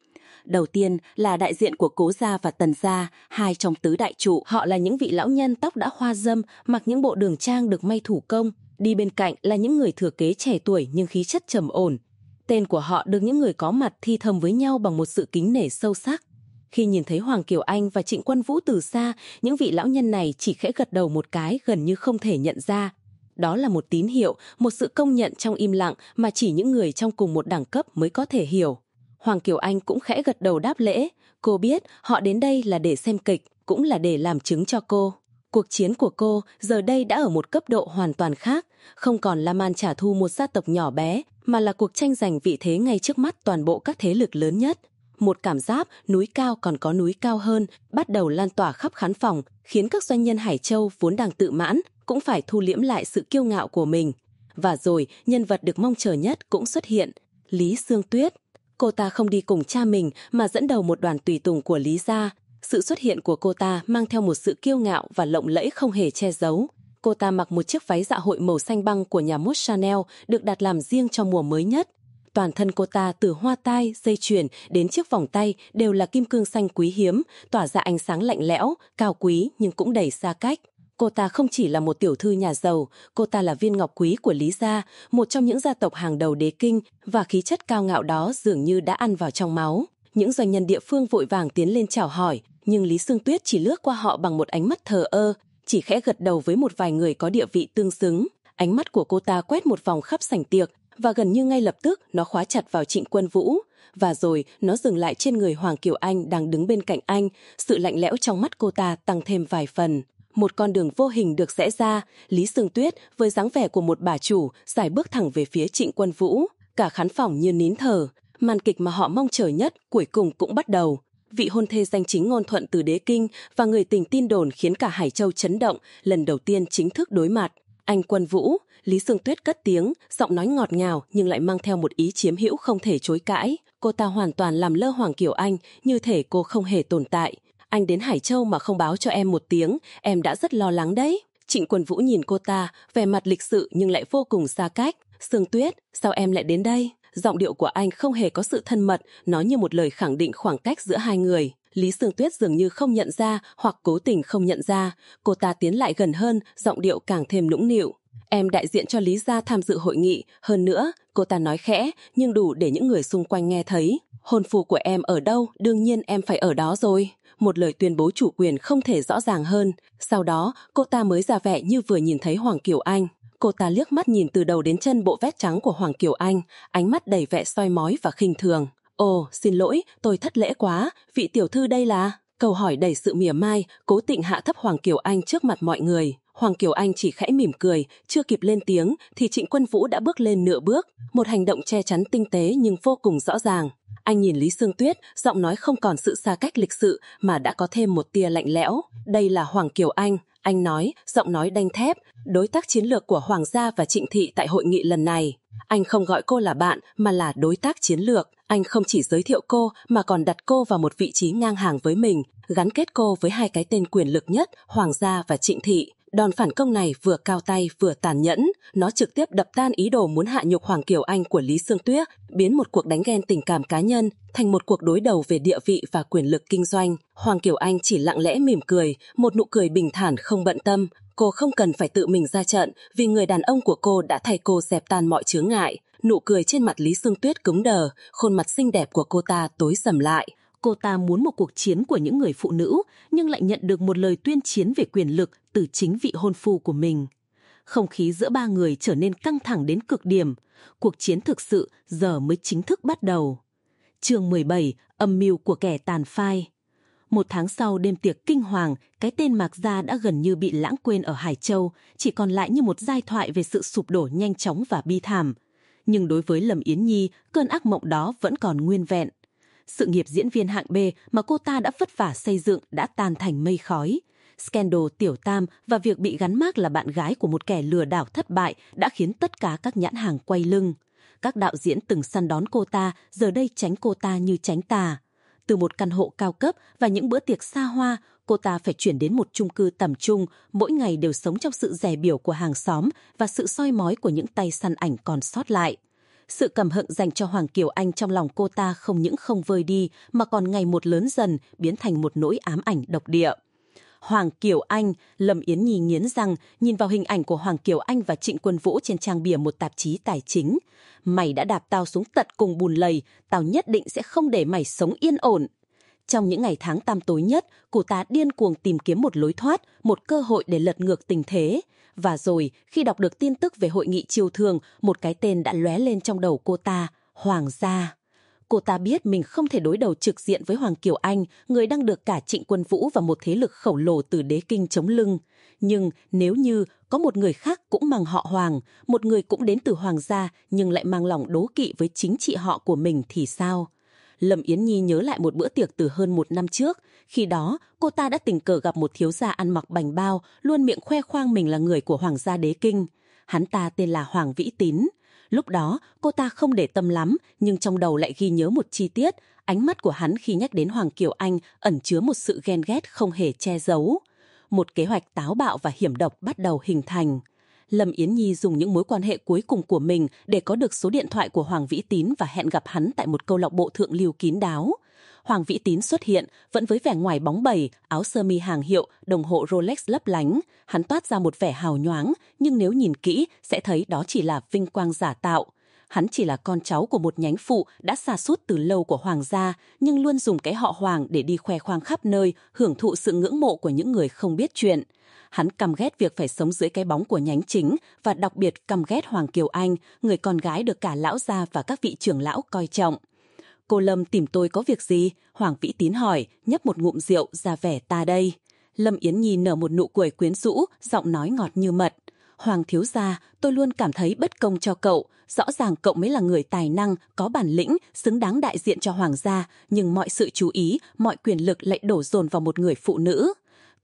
Đầu tiên là đại diện của cố gia và tần gia, hai trong tứ đại trụ. Họ là những vị lão nhân tóc đã hoa dâm, mặc những bộ đường trang được may thủ công. Đi bên cạnh là những người thừa kế trẻ tuổi nhưng khí chất trầm ổn. Tên của họ được những người có mặt thi thầm với nhau bằng một sự kính nể sâu sắc. Khi nhìn thấy Hoàng Kiều Anh và Trịnh Quân Vũ từ xa, những vị lão nhân này chỉ khẽ gật đầu một cái gần như không thể nhận ra. Đó là một tín hiệu, một sự công nhận trong im lặng mà chỉ những người trong cùng một đẳng cấp mới có thể hiểu. Hoàng Kiều Anh cũng khẽ gật đầu đáp lễ. Cô biết họ đến đây là để xem kịch, cũng là để làm chứng cho cô. Cuộc chiến của cô giờ đây đã ở một cấp độ hoàn toàn khác, không còn là màn trả thù một gia tộc nhỏ bé, mà là cuộc tranh giành vị thế ngay trước mắt toàn bộ các thế lực lớn nhất. Một cảm giác núi cao còn có núi cao hơn bắt đầu lan tỏa khắp khán phòng, khiến các doanh nhân Hải Châu vốn đang tự mãn cũng phải thu liễm lại sự kiêu ngạo của mình. Và rồi, nhân vật được mong chờ nhất cũng xuất hiện, Lý Sương Tuyết. Cô ta không đi cùng cha mình mà dẫn đầu một đoàn tùy tùng của Lý gia. Sự xuất hiện của cô ta mang theo một sự kiêu ngạo và lộng lẫy không hề che giấu. Cô ta mặc một chiếc váy dạ hội màu xanh băng của nhà mốt Chanel được đặt làm riêng cho mùa mới nhất. Toàn thân cô ta từ hoa tai, dây chuyền đến chiếc vòng tay đều là kim cương xanh quý hiếm, tỏa ra ánh sáng lạnh lẽo, cao quý nhưng cũng đầy xa cách. Cô ta không chỉ là một tiểu thư nhà giàu, cô ta là viên ngọc quý của Lý Gia, một trong những gia tộc hàng đầu đế kinh, và khí chất cao ngạo đó dường như đã ăn vào trong máu. Những doanh nhân địa phương vội vàng tiến lên chào hỏi, nhưng Lý Sương Tuyết chỉ lướt qua họ bằng một ánh mắt thờ ơ, chỉ khẽ gật đầu với một vài người có địa vị tương xứng. Ánh mắt của cô ta quét một vòng khắp sảnh tiệc, và gần như ngay lập tức nó khóa chặt vào Trịnh Quân Vũ. Và rồi nó dừng lại trên người Hoàng Kiều Anh đang đứng bên cạnh anh, sự lạnh lẽo trong mắt cô ta tăng thêm vài phần một con đường vô hình được rẽ ra, Lý Sương Tuyết với dáng vẻ của một bà chủ giải bước thẳng về phía Trịnh Quân Vũ, cả khán phòng như nín thở, màn kịch mà họ mong chờ nhất cuối cùng cũng bắt đầu. Vị hôn thê danh chính ngôn thuận từ đế kinh và người tình tin đồn khiến cả Hải Châu chấn động, lần đầu tiên chính thức đối mặt. Anh Quân Vũ, Lý Sương Tuyết cất tiếng, giọng nói ngọt ngào nhưng lại mang theo một ý chiếm hữu không thể chối cãi. Cô ta hoàn toàn làm lơ Hoàng Kiều Anh, như thể cô không hề tồn tại anh đến Hải Châu mà không báo cho em một tiếng, em đã rất lo lắng đấy. Trịnh Quân Vũ nhìn cô ta, vẻ mặt lịch sự nhưng lại vô cùng xa cách. Sương Tuyết, sao em lại đến đây? Giọng điệu của anh không hề có sự thân mật, nó như một lời khẳng định khoảng cách giữa hai người. Lý Sương Tuyết dường như không nhận ra hoặc cố tình không nhận ra. Cô ta tiến lại gần hơn, giọng điệu càng thêm nũng nịu. Em đại diện cho Lý Gia tham dự hội nghị. Hơn nữa, cô ta nói khẽ, nhưng đủ để những người xung quanh nghe thấy. Hôn phù của em ở đâu, đương nhiên em phải ở đó rồi một lời tuyên bố chủ quyền không thể rõ ràng hơn. Sau đó, cô ta mới ra vẻ như vừa nhìn thấy Hoàng Kiều Anh. Cô ta liếc mắt nhìn từ đầu đến chân bộ vest trắng của Hoàng Kiều Anh, ánh mắt đầy vẻ soi mói và khinh thường. Ồ, xin lỗi, tôi thất lễ quá, vị tiểu thư đây là... Câu hỏi đầy sự mỉa mai, cố tịnh hạ thấp Hoàng Kiều Anh trước mặt mọi người. Hoàng Kiều Anh chỉ khẽ mỉm cười, chưa kịp lên tiếng thì Trịnh Quân Vũ đã bước lên nửa bước, một hành động che chắn tinh tế nhưng vô cùng rõ ràng. Anh nhìn Lý Sương Tuyết, giọng nói không còn sự xa cách lịch sự mà đã có thêm một tia lạnh lẽo. Đây là Hoàng Kiều Anh, anh nói, giọng nói đanh thép, đối tác chiến lược của Hoàng gia và Trịnh Thị tại hội nghị lần này. Anh không gọi cô là bạn mà là đối tác chiến lược. Anh không chỉ giới thiệu cô mà còn đặt cô vào một vị trí ngang hàng với mình, gắn kết cô với hai cái tên quyền lực nhất, Hoàng gia và Trịnh Thị. Đòn phản công này vừa cao tay vừa tàn nhẫn, nó trực tiếp đập tan ý đồ muốn hạ nhục Hoàng Kiều Anh của Lý Sương Tuyết, biến một cuộc đánh ghen tình cảm cá nhân thành một cuộc đối đầu về địa vị và quyền lực kinh doanh. Hoàng Kiều Anh chỉ lặng lẽ mỉm cười, một nụ cười bình thản không bận tâm. Cô không cần phải tự mình ra trận vì người đàn ông của cô đã thay cô dẹp tan mọi chướng ngại. Nụ cười trên mặt Lý Sương Tuyết cứng đờ, khuôn mặt xinh đẹp của cô ta tối sầm lại cô ta muốn một cuộc chiến của những người phụ nữ nhưng lại nhận được một lời tuyên chiến về quyền lực từ chính vị hôn phu của mình. Không khí giữa ba người trở nên căng thẳng đến cực điểm. Cuộc chiến thực sự giờ mới chính thức bắt đầu. chương 17, âm mưu của kẻ tàn phai. Một tháng sau đêm tiệc kinh hoàng, cái tên Mạc Gia đã gần như bị lãng quên ở Hải Châu, chỉ còn lại như một giai thoại về sự sụp đổ nhanh chóng và bi thảm. Nhưng đối với Lâm Yến Nhi, cơn ác mộng đó vẫn còn nguyên vẹn sự nghiệp diễn viên hạng B mà cô ta đã vất vả xây dựng đã tan thành mây khói. Scandal tiểu tam và việc bị gắn mác là bạn gái của một kẻ lừa đảo thất bại đã khiến tất cả các nhãn hàng quay lưng. Các đạo diễn từng săn đón cô ta giờ đây tránh cô ta như tránh tà. Từ một căn hộ cao cấp và những bữa tiệc xa hoa, cô ta phải chuyển đến một chung cư tầm trung, mỗi ngày đều sống trong sự rẻ biểu của hàng xóm và sự soi mói của những tay săn ảnh còn sót lại sự căm hận dành cho Hoàng Kiều Anh trong lòng cô ta không những không vơi đi mà còn ngày một lớn dần biến thành một nỗi ám ảnh độc địa. Hoàng Kiều Anh, Lâm Yến Nhi nghiến răng, nhìn vào hình ảnh của Hoàng Kiều Anh và Trịnh Quân Vũ trên trang bìa một tạp chí tài chính. Mày đã đạp tao xuống tận cùng bùn lầy, tao nhất định sẽ không để mày sống yên ổn. Trong những ngày tháng tăm tối nhất, cô ta điên cuồng tìm kiếm một lối thoát, một cơ hội để lật ngược tình thế. Và rồi, khi đọc được tin tức về hội nghị triều thường, một cái tên đã lóe lên trong đầu cô ta, Hoàng gia cô ta biết mình không thể đối đầu trực diện với Hoàng Kiều Anh, người đang được cả Trịnh Quân Vũ và một thế lực khổng lồ từ đế kinh chống lưng. Nhưng nếu như có một người khác cũng mang họ Hoàng, một người cũng đến từ Hoàng gia nhưng lại mang lòng đố kỵ với chính trị họ của mình thì sao? Lâm Yến Nhi nhớ lại một bữa tiệc từ hơn một năm trước. Khi đó, cô ta đã tình cờ gặp một thiếu gia ăn mặc bành bao, luôn miệng khoe khoang mình là người của Hoàng gia đế kinh. Hắn ta tên là Hoàng Vĩ Tín. Lúc đó, cô ta không để tâm lắm, nhưng trong đầu lại ghi nhớ một chi tiết. Ánh mắt của hắn khi nhắc đến Hoàng Kiều Anh ẩn chứa một sự ghen ghét không hề che giấu. Một kế hoạch táo bạo và hiểm độc bắt đầu hình thành. Lâm Yến Nhi dùng những mối quan hệ cuối cùng của mình để có được số điện thoại của Hoàng Vĩ Tín và hẹn gặp hắn tại một câu lạc bộ thượng lưu kín đáo. Hoàng Vĩ Tín xuất hiện, vẫn với vẻ ngoài bóng bẩy, áo sơ mi hàng hiệu, đồng hồ Rolex lấp lánh. Hắn toát ra một vẻ hào nhoáng, nhưng nếu nhìn kỹ sẽ thấy đó chỉ là vinh quang giả tạo. Hắn chỉ là con cháu của một nhánh phụ đã xa suốt từ lâu của Hoàng gia, nhưng luôn dùng cái họ Hoàng để đi khoe khoang khắp nơi, hưởng thụ sự ngưỡng mộ của những người không biết chuyện. Hắn căm ghét việc phải sống dưới cái bóng của nhánh chính và đặc biệt căm ghét Hoàng Kiều Anh, người con gái được cả lão gia và các vị trưởng lão coi trọng. Cô Lâm tìm tôi có việc gì? Hoàng Vĩ Tín hỏi, nhấp một ngụm rượu ra vẻ ta đây. Lâm Yến Nhi nở một nụ cười quyến rũ, giọng nói ngọt như mật. Hoàng thiếu gia, tôi luôn cảm thấy bất công cho cậu. Rõ ràng cậu mới là người tài năng, có bản lĩnh, xứng đáng đại diện cho hoàng gia, nhưng mọi sự chú ý, mọi quyền lực lại đổ dồn vào một người phụ nữ.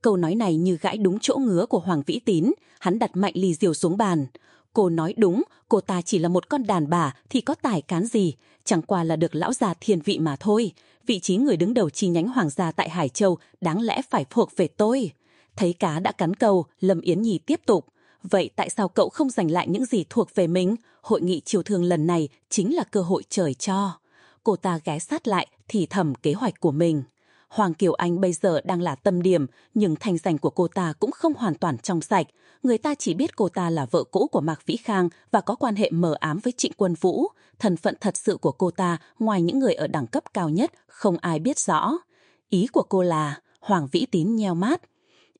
Câu nói này như gãi đúng chỗ ngứa của Hoàng Vĩ Tín, hắn đặt mạnh ly rượu xuống bàn. Cô nói đúng, cô ta chỉ là một con đàn bà thì có tài cán gì, chẳng qua là được lão già thiên vị mà thôi. Vị trí người đứng đầu chi nhánh hoàng gia tại Hải Châu đáng lẽ phải thuộc về tôi. Thấy cá đã cắn câu, Lâm Yến Nhi tiếp tục. Vậy tại sao cậu không giành lại những gì thuộc về mình? Hội nghị triều thương lần này chính là cơ hội trời cho. Cô ta ghé sát lại thì thầm kế hoạch của mình. Hoàng Kiều Anh bây giờ đang là tâm điểm, nhưng thành danh của cô ta cũng không hoàn toàn trong sạch. Người ta chỉ biết cô ta là vợ cũ của Mạc Vĩ Khang và có quan hệ mờ ám với Trịnh Quân Vũ. Thân phận thật sự của cô ta, ngoài những người ở đẳng cấp cao nhất, không ai biết rõ. Ý của cô là, Hoàng Vĩ Tín nheo mát.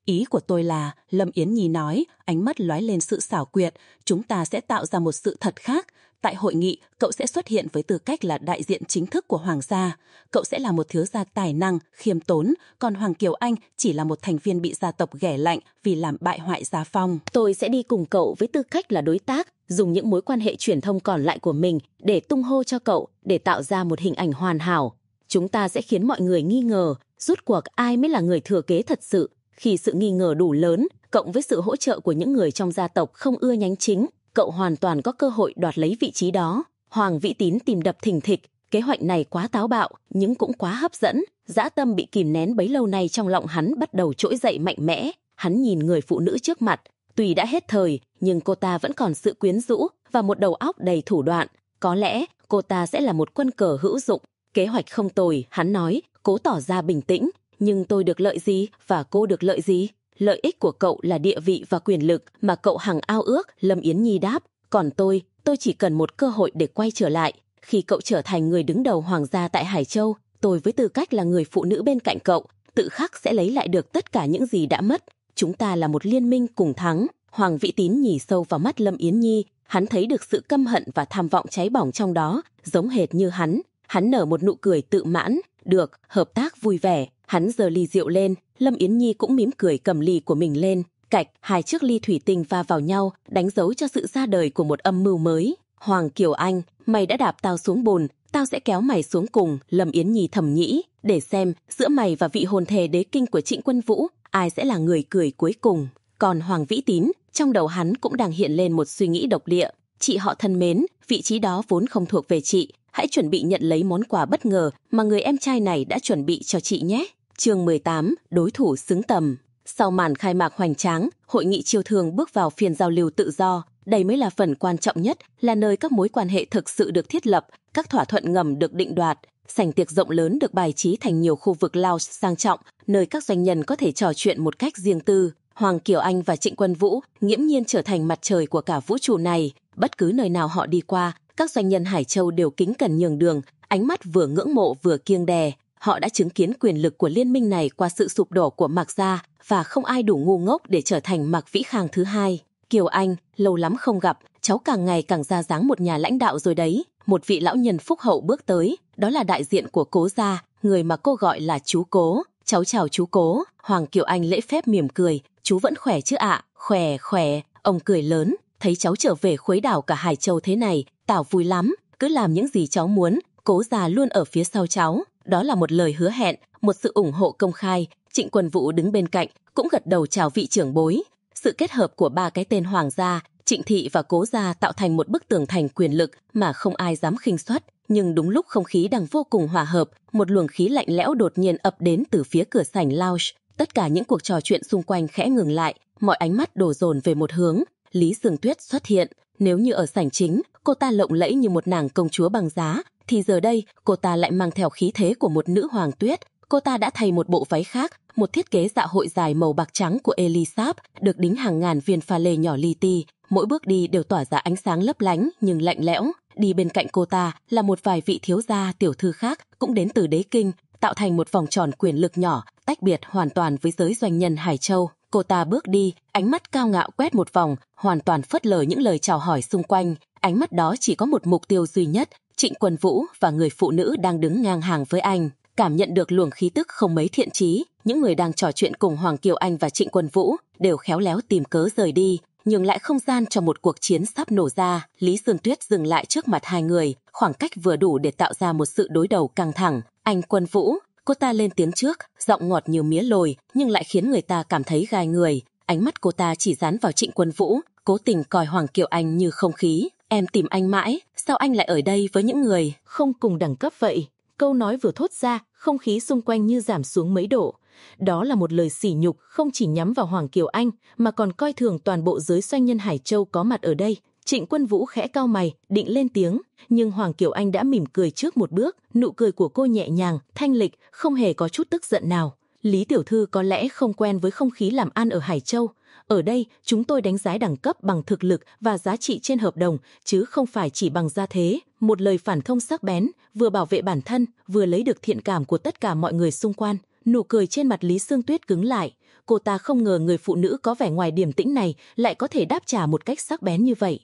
Ý của tôi là, Lâm Yến Nhi nói, ánh mắt lói lên sự xảo quyệt, chúng ta sẽ tạo ra một sự thật khác, Tại hội nghị, cậu sẽ xuất hiện với tư cách là đại diện chính thức của Hoàng gia. Cậu sẽ là một thiếu gia tài năng, khiêm tốn, còn Hoàng Kiều Anh chỉ là một thành viên bị gia tộc ghẻ lạnh vì làm bại hoại gia phong. Tôi sẽ đi cùng cậu với tư cách là đối tác, dùng những mối quan hệ truyền thông còn lại của mình để tung hô cho cậu, để tạo ra một hình ảnh hoàn hảo. Chúng ta sẽ khiến mọi người nghi ngờ, rút cuộc ai mới là người thừa kế thật sự. Khi sự nghi ngờ đủ lớn, cộng với sự hỗ trợ của những người trong gia tộc không ưa nhánh chính, cậu hoàn toàn có cơ hội đoạt lấy vị trí đó. Hoàng Vĩ Tín tìm đập thình thịch, kế hoạch này quá táo bạo, nhưng cũng quá hấp dẫn. Dã tâm bị kìm nén bấy lâu nay trong lòng hắn bắt đầu trỗi dậy mạnh mẽ. Hắn nhìn người phụ nữ trước mặt, tuy đã hết thời, nhưng cô ta vẫn còn sự quyến rũ và một đầu óc đầy thủ đoạn. Có lẽ cô ta sẽ là một quân cờ hữu dụng. Kế hoạch không tồi, hắn nói, cố tỏ ra bình tĩnh. Nhưng tôi được lợi gì và cô được lợi gì? Lợi ích của cậu là địa vị và quyền lực mà cậu hằng ao ước, Lâm Yến Nhi đáp. Còn tôi, tôi chỉ cần một cơ hội để quay trở lại. Khi cậu trở thành người đứng đầu hoàng gia tại Hải Châu, tôi với tư cách là người phụ nữ bên cạnh cậu, tự khắc sẽ lấy lại được tất cả những gì đã mất. Chúng ta là một liên minh cùng thắng. Hoàng Vĩ Tín nhì sâu vào mắt Lâm Yến Nhi, hắn thấy được sự căm hận và tham vọng cháy bỏng trong đó, giống hệt như hắn. Hắn nở một nụ cười tự mãn, được, hợp tác vui vẻ, hắn giơ ly rượu lên, Lâm Yến Nhi cũng mỉm cười cầm ly của mình lên, cạch hai chiếc ly thủy tinh va vào nhau, đánh dấu cho sự ra đời của một âm mưu mới. Hoàng Kiều Anh, mày đã đạp tao xuống bùn, tao sẽ kéo mày xuống cùng, Lâm Yến Nhi thầm nghĩ, để xem giữa mày và vị hồn thề đế kinh của Trịnh Quân Vũ, ai sẽ là người cười cuối cùng. Còn Hoàng Vĩ Tín, trong đầu hắn cũng đang hiện lên một suy nghĩ độc địa. Chị họ thân mến, vị trí đó vốn không thuộc về chị, hãy chuẩn bị nhận lấy món quà bất ngờ mà người em trai này đã chuẩn bị cho chị nhé chương 18, đối thủ xứng tầm. Sau màn khai mạc hoành tráng, hội nghị chiều thường bước vào phiên giao lưu tự do. Đây mới là phần quan trọng nhất, là nơi các mối quan hệ thực sự được thiết lập, các thỏa thuận ngầm được định đoạt. Sảnh tiệc rộng lớn được bài trí thành nhiều khu vực lounge sang trọng, nơi các doanh nhân có thể trò chuyện một cách riêng tư. Hoàng Kiều Anh và Trịnh Quân Vũ nghiễm nhiên trở thành mặt trời của cả vũ trụ này. Bất cứ nơi nào họ đi qua, các doanh nhân Hải Châu đều kính cẩn nhường đường, ánh mắt vừa ngưỡng mộ vừa kiêng đè. Họ đã chứng kiến quyền lực của liên minh này qua sự sụp đổ của Mạc Gia và không ai đủ ngu ngốc để trở thành Mạc Vĩ Khang thứ hai. Kiều Anh, lâu lắm không gặp, cháu càng ngày càng ra dáng một nhà lãnh đạo rồi đấy. Một vị lão nhân phúc hậu bước tới, đó là đại diện của cố gia, người mà cô gọi là chú cố. Cháu chào chú cố, Hoàng Kiều Anh lễ phép mỉm cười, chú vẫn khỏe chứ ạ, khỏe, khỏe, ông cười lớn, thấy cháu trở về khuấy đảo cả Hải Châu thế này, Tảo vui lắm, cứ làm những gì cháu muốn, cố già luôn ở phía sau cháu. Đó là một lời hứa hẹn, một sự ủng hộ công khai. Trịnh Quân Vũ đứng bên cạnh, cũng gật đầu chào vị trưởng bối. Sự kết hợp của ba cái tên hoàng gia, Trịnh Thị và Cố Gia tạo thành một bức tường thành quyền lực mà không ai dám khinh suất. Nhưng đúng lúc không khí đang vô cùng hòa hợp, một luồng khí lạnh lẽo đột nhiên ập đến từ phía cửa sảnh lounge. Tất cả những cuộc trò chuyện xung quanh khẽ ngừng lại, mọi ánh mắt đổ dồn về một hướng. Lý Sương Tuyết xuất hiện. Nếu như ở sảnh chính, cô ta lộng lẫy như một nàng công chúa bằng giá, thì giờ đây cô ta lại mang theo khí thế của một nữ hoàng tuyết. Cô ta đã thay một bộ váy khác, một thiết kế dạ hội dài màu bạc trắng của Elisab, được đính hàng ngàn viên pha lê nhỏ li ti. Mỗi bước đi đều tỏa ra ánh sáng lấp lánh nhưng lạnh lẽo. Đi bên cạnh cô ta là một vài vị thiếu gia tiểu thư khác cũng đến từ đế kinh, tạo thành một vòng tròn quyền lực nhỏ, tách biệt hoàn toàn với giới doanh nhân Hải Châu. Cô ta bước đi, ánh mắt cao ngạo quét một vòng, hoàn toàn phớt lờ những lời chào hỏi xung quanh. Ánh mắt đó chỉ có một mục tiêu duy nhất, Trịnh Quân Vũ và người phụ nữ đang đứng ngang hàng với anh. Cảm nhận được luồng khí tức không mấy thiện trí, những người đang trò chuyện cùng Hoàng Kiều Anh và Trịnh Quân Vũ đều khéo léo tìm cớ rời đi, nhưng lại không gian cho một cuộc chiến sắp nổ ra. Lý Sương Tuyết dừng lại trước mặt hai người, khoảng cách vừa đủ để tạo ra một sự đối đầu căng thẳng. Anh Quân Vũ, cô ta lên tiếng trước, giọng ngọt như mía lồi, nhưng lại khiến người ta cảm thấy gai người. Ánh mắt cô ta chỉ dán vào Trịnh Quân Vũ, cố tình coi Hoàng Kiều Anh như không khí. Em tìm anh mãi, sao anh lại ở đây với những người không cùng đẳng cấp vậy? Câu nói vừa thốt ra, không khí xung quanh như giảm xuống mấy độ. Đó là một lời sỉ nhục không chỉ nhắm vào Hoàng Kiều Anh mà còn coi thường toàn bộ giới doanh nhân Hải Châu có mặt ở đây. Trịnh Quân Vũ khẽ cao mày, định lên tiếng, nhưng Hoàng Kiều Anh đã mỉm cười trước một bước, nụ cười của cô nhẹ nhàng, thanh lịch, không hề có chút tức giận nào. Lý Tiểu Thư có lẽ không quen với không khí làm ăn ở Hải Châu. Ở đây, chúng tôi đánh giá đẳng cấp bằng thực lực và giá trị trên hợp đồng, chứ không phải chỉ bằng gia thế. Một lời phản thông sắc bén, vừa bảo vệ bản thân, vừa lấy được thiện cảm của tất cả mọi người xung quanh. Nụ cười trên mặt Lý Sương Tuyết cứng lại. Cô ta không ngờ người phụ nữ có vẻ ngoài điềm tĩnh này lại có thể đáp trả một cách sắc bén như vậy.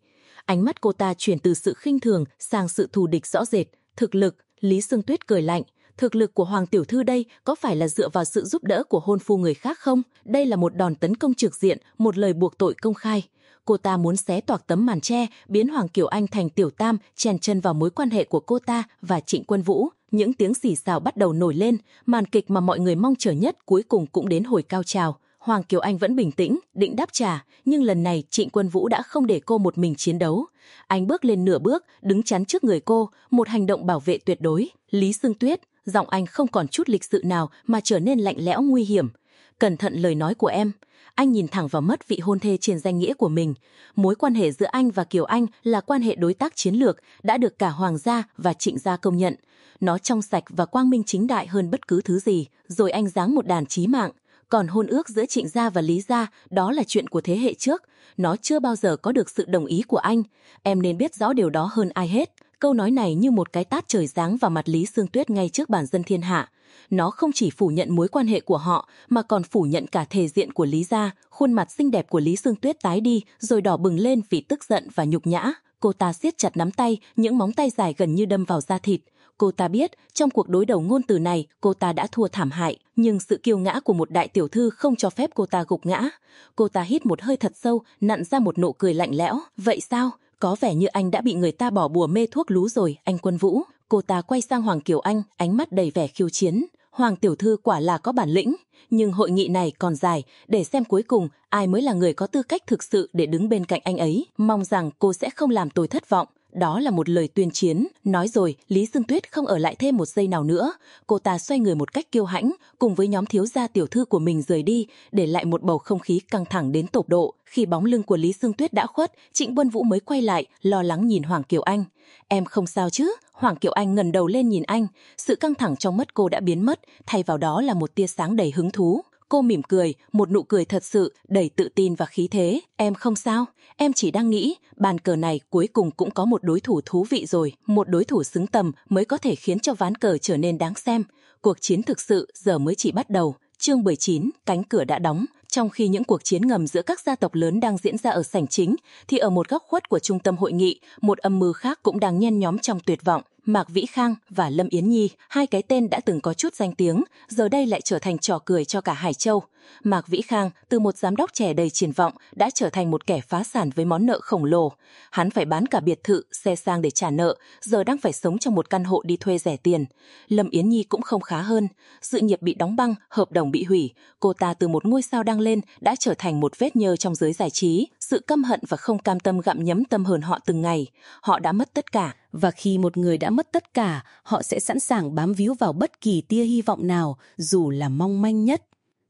Ánh mắt cô ta chuyển từ sự khinh thường sang sự thù địch rõ rệt. Thực lực, Lý Sương Tuyết cười lạnh. Thực lực của Hoàng Tiểu Thư đây có phải là dựa vào sự giúp đỡ của hôn phu người khác không? Đây là một đòn tấn công trực diện, một lời buộc tội công khai. Cô ta muốn xé toạc tấm màn tre, biến Hoàng Kiều Anh thành tiểu tam, chèn chân vào mối quan hệ của cô ta và Trịnh Quân Vũ. Những tiếng xì xào bắt đầu nổi lên, màn kịch mà mọi người mong chờ nhất cuối cùng cũng đến hồi cao trào. Hoàng Kiều Anh vẫn bình tĩnh, định đáp trả, nhưng lần này Trịnh Quân Vũ đã không để cô một mình chiến đấu. Anh bước lên nửa bước, đứng chắn trước người cô, một hành động bảo vệ tuyệt đối. Lý Sương Tuyết, giọng anh không còn chút lịch sự nào mà trở nên lạnh lẽo nguy hiểm. Cẩn thận lời nói của em. Anh nhìn thẳng vào mất vị hôn thê trên danh nghĩa của mình. Mối quan hệ giữa anh và Kiều Anh là quan hệ đối tác chiến lược, đã được cả Hoàng gia và Trịnh gia công nhận. Nó trong sạch và quang minh chính đại hơn bất cứ thứ gì, rồi anh giáng một đàn chí mạng. Còn hôn ước giữa Trịnh gia và Lý gia, đó là chuyện của thế hệ trước. Nó chưa bao giờ có được sự đồng ý của anh. Em nên biết rõ điều đó hơn ai hết. Câu nói này như một cái tát trời giáng vào mặt Lý Sương Tuyết ngay trước bản dân thiên hạ. Nó không chỉ phủ nhận mối quan hệ của họ, mà còn phủ nhận cả thể diện của Lý gia. Khuôn mặt xinh đẹp của Lý Sương Tuyết tái đi, rồi đỏ bừng lên vì tức giận và nhục nhã. Cô ta siết chặt nắm tay, những móng tay dài gần như đâm vào da thịt. Cô ta biết, trong cuộc đối đầu ngôn từ này, cô ta đã thua thảm hại, nhưng sự kiêu ngã của một đại tiểu thư không cho phép cô ta gục ngã. Cô ta hít một hơi thật sâu, nặn ra một nụ cười lạnh lẽo. Vậy sao? Có vẻ như anh đã bị người ta bỏ bùa mê thuốc lú rồi, anh Quân Vũ. Cô ta quay sang Hoàng Kiều Anh, ánh mắt đầy vẻ khiêu chiến. Hoàng tiểu thư quả là có bản lĩnh, nhưng hội nghị này còn dài để xem cuối cùng ai mới là người có tư cách thực sự để đứng bên cạnh anh ấy. Mong rằng cô sẽ không làm tôi thất vọng. Đó là một lời tuyên chiến. Nói rồi, Lý Dương Tuyết không ở lại thêm một giây nào nữa. Cô ta xoay người một cách kiêu hãnh, cùng với nhóm thiếu gia tiểu thư của mình rời đi, để lại một bầu không khí căng thẳng đến tột độ. Khi bóng lưng của Lý Dương Tuyết đã khuất, Trịnh Vân Vũ mới quay lại, lo lắng nhìn Hoàng Kiều Anh. Em không sao chứ? Hoàng Kiều Anh ngần đầu lên nhìn anh. Sự căng thẳng trong mắt cô đã biến mất, thay vào đó là một tia sáng đầy hứng thú. Cô mỉm cười, một nụ cười thật sự, đầy tự tin và khí thế. Em không sao, em chỉ đang nghĩ, bàn cờ này cuối cùng cũng có một đối thủ thú vị rồi. Một đối thủ xứng tầm mới có thể khiến cho ván cờ trở nên đáng xem. Cuộc chiến thực sự giờ mới chỉ bắt đầu. Chương 19, cánh cửa đã đóng. Trong khi những cuộc chiến ngầm giữa các gia tộc lớn đang diễn ra ở sảnh chính, thì ở một góc khuất của trung tâm hội nghị, một âm mưu khác cũng đang nhen nhóm trong tuyệt vọng. Mạc Vĩ Khang và Lâm Yến Nhi, hai cái tên đã từng có chút danh tiếng, giờ đây lại trở thành trò cười cho cả Hải Châu. Mạc Vĩ Khang, từ một giám đốc trẻ đầy triển vọng, đã trở thành một kẻ phá sản với món nợ khổng lồ. Hắn phải bán cả biệt thự, xe sang để trả nợ, giờ đang phải sống trong một căn hộ đi thuê rẻ tiền. Lâm Yến Nhi cũng không khá hơn. Sự nghiệp bị đóng băng, hợp đồng bị hủy. Cô ta từ một ngôi sao đang lên đã trở thành một vết nhơ trong giới giải trí. Sự căm hận và không cam tâm gặm nhấm tâm hồn họ từng ngày. Họ đã mất tất cả. Và khi một người đã mất tất cả, họ sẽ sẵn sàng bám víu vào bất kỳ tia hy vọng nào, dù là mong manh nhất.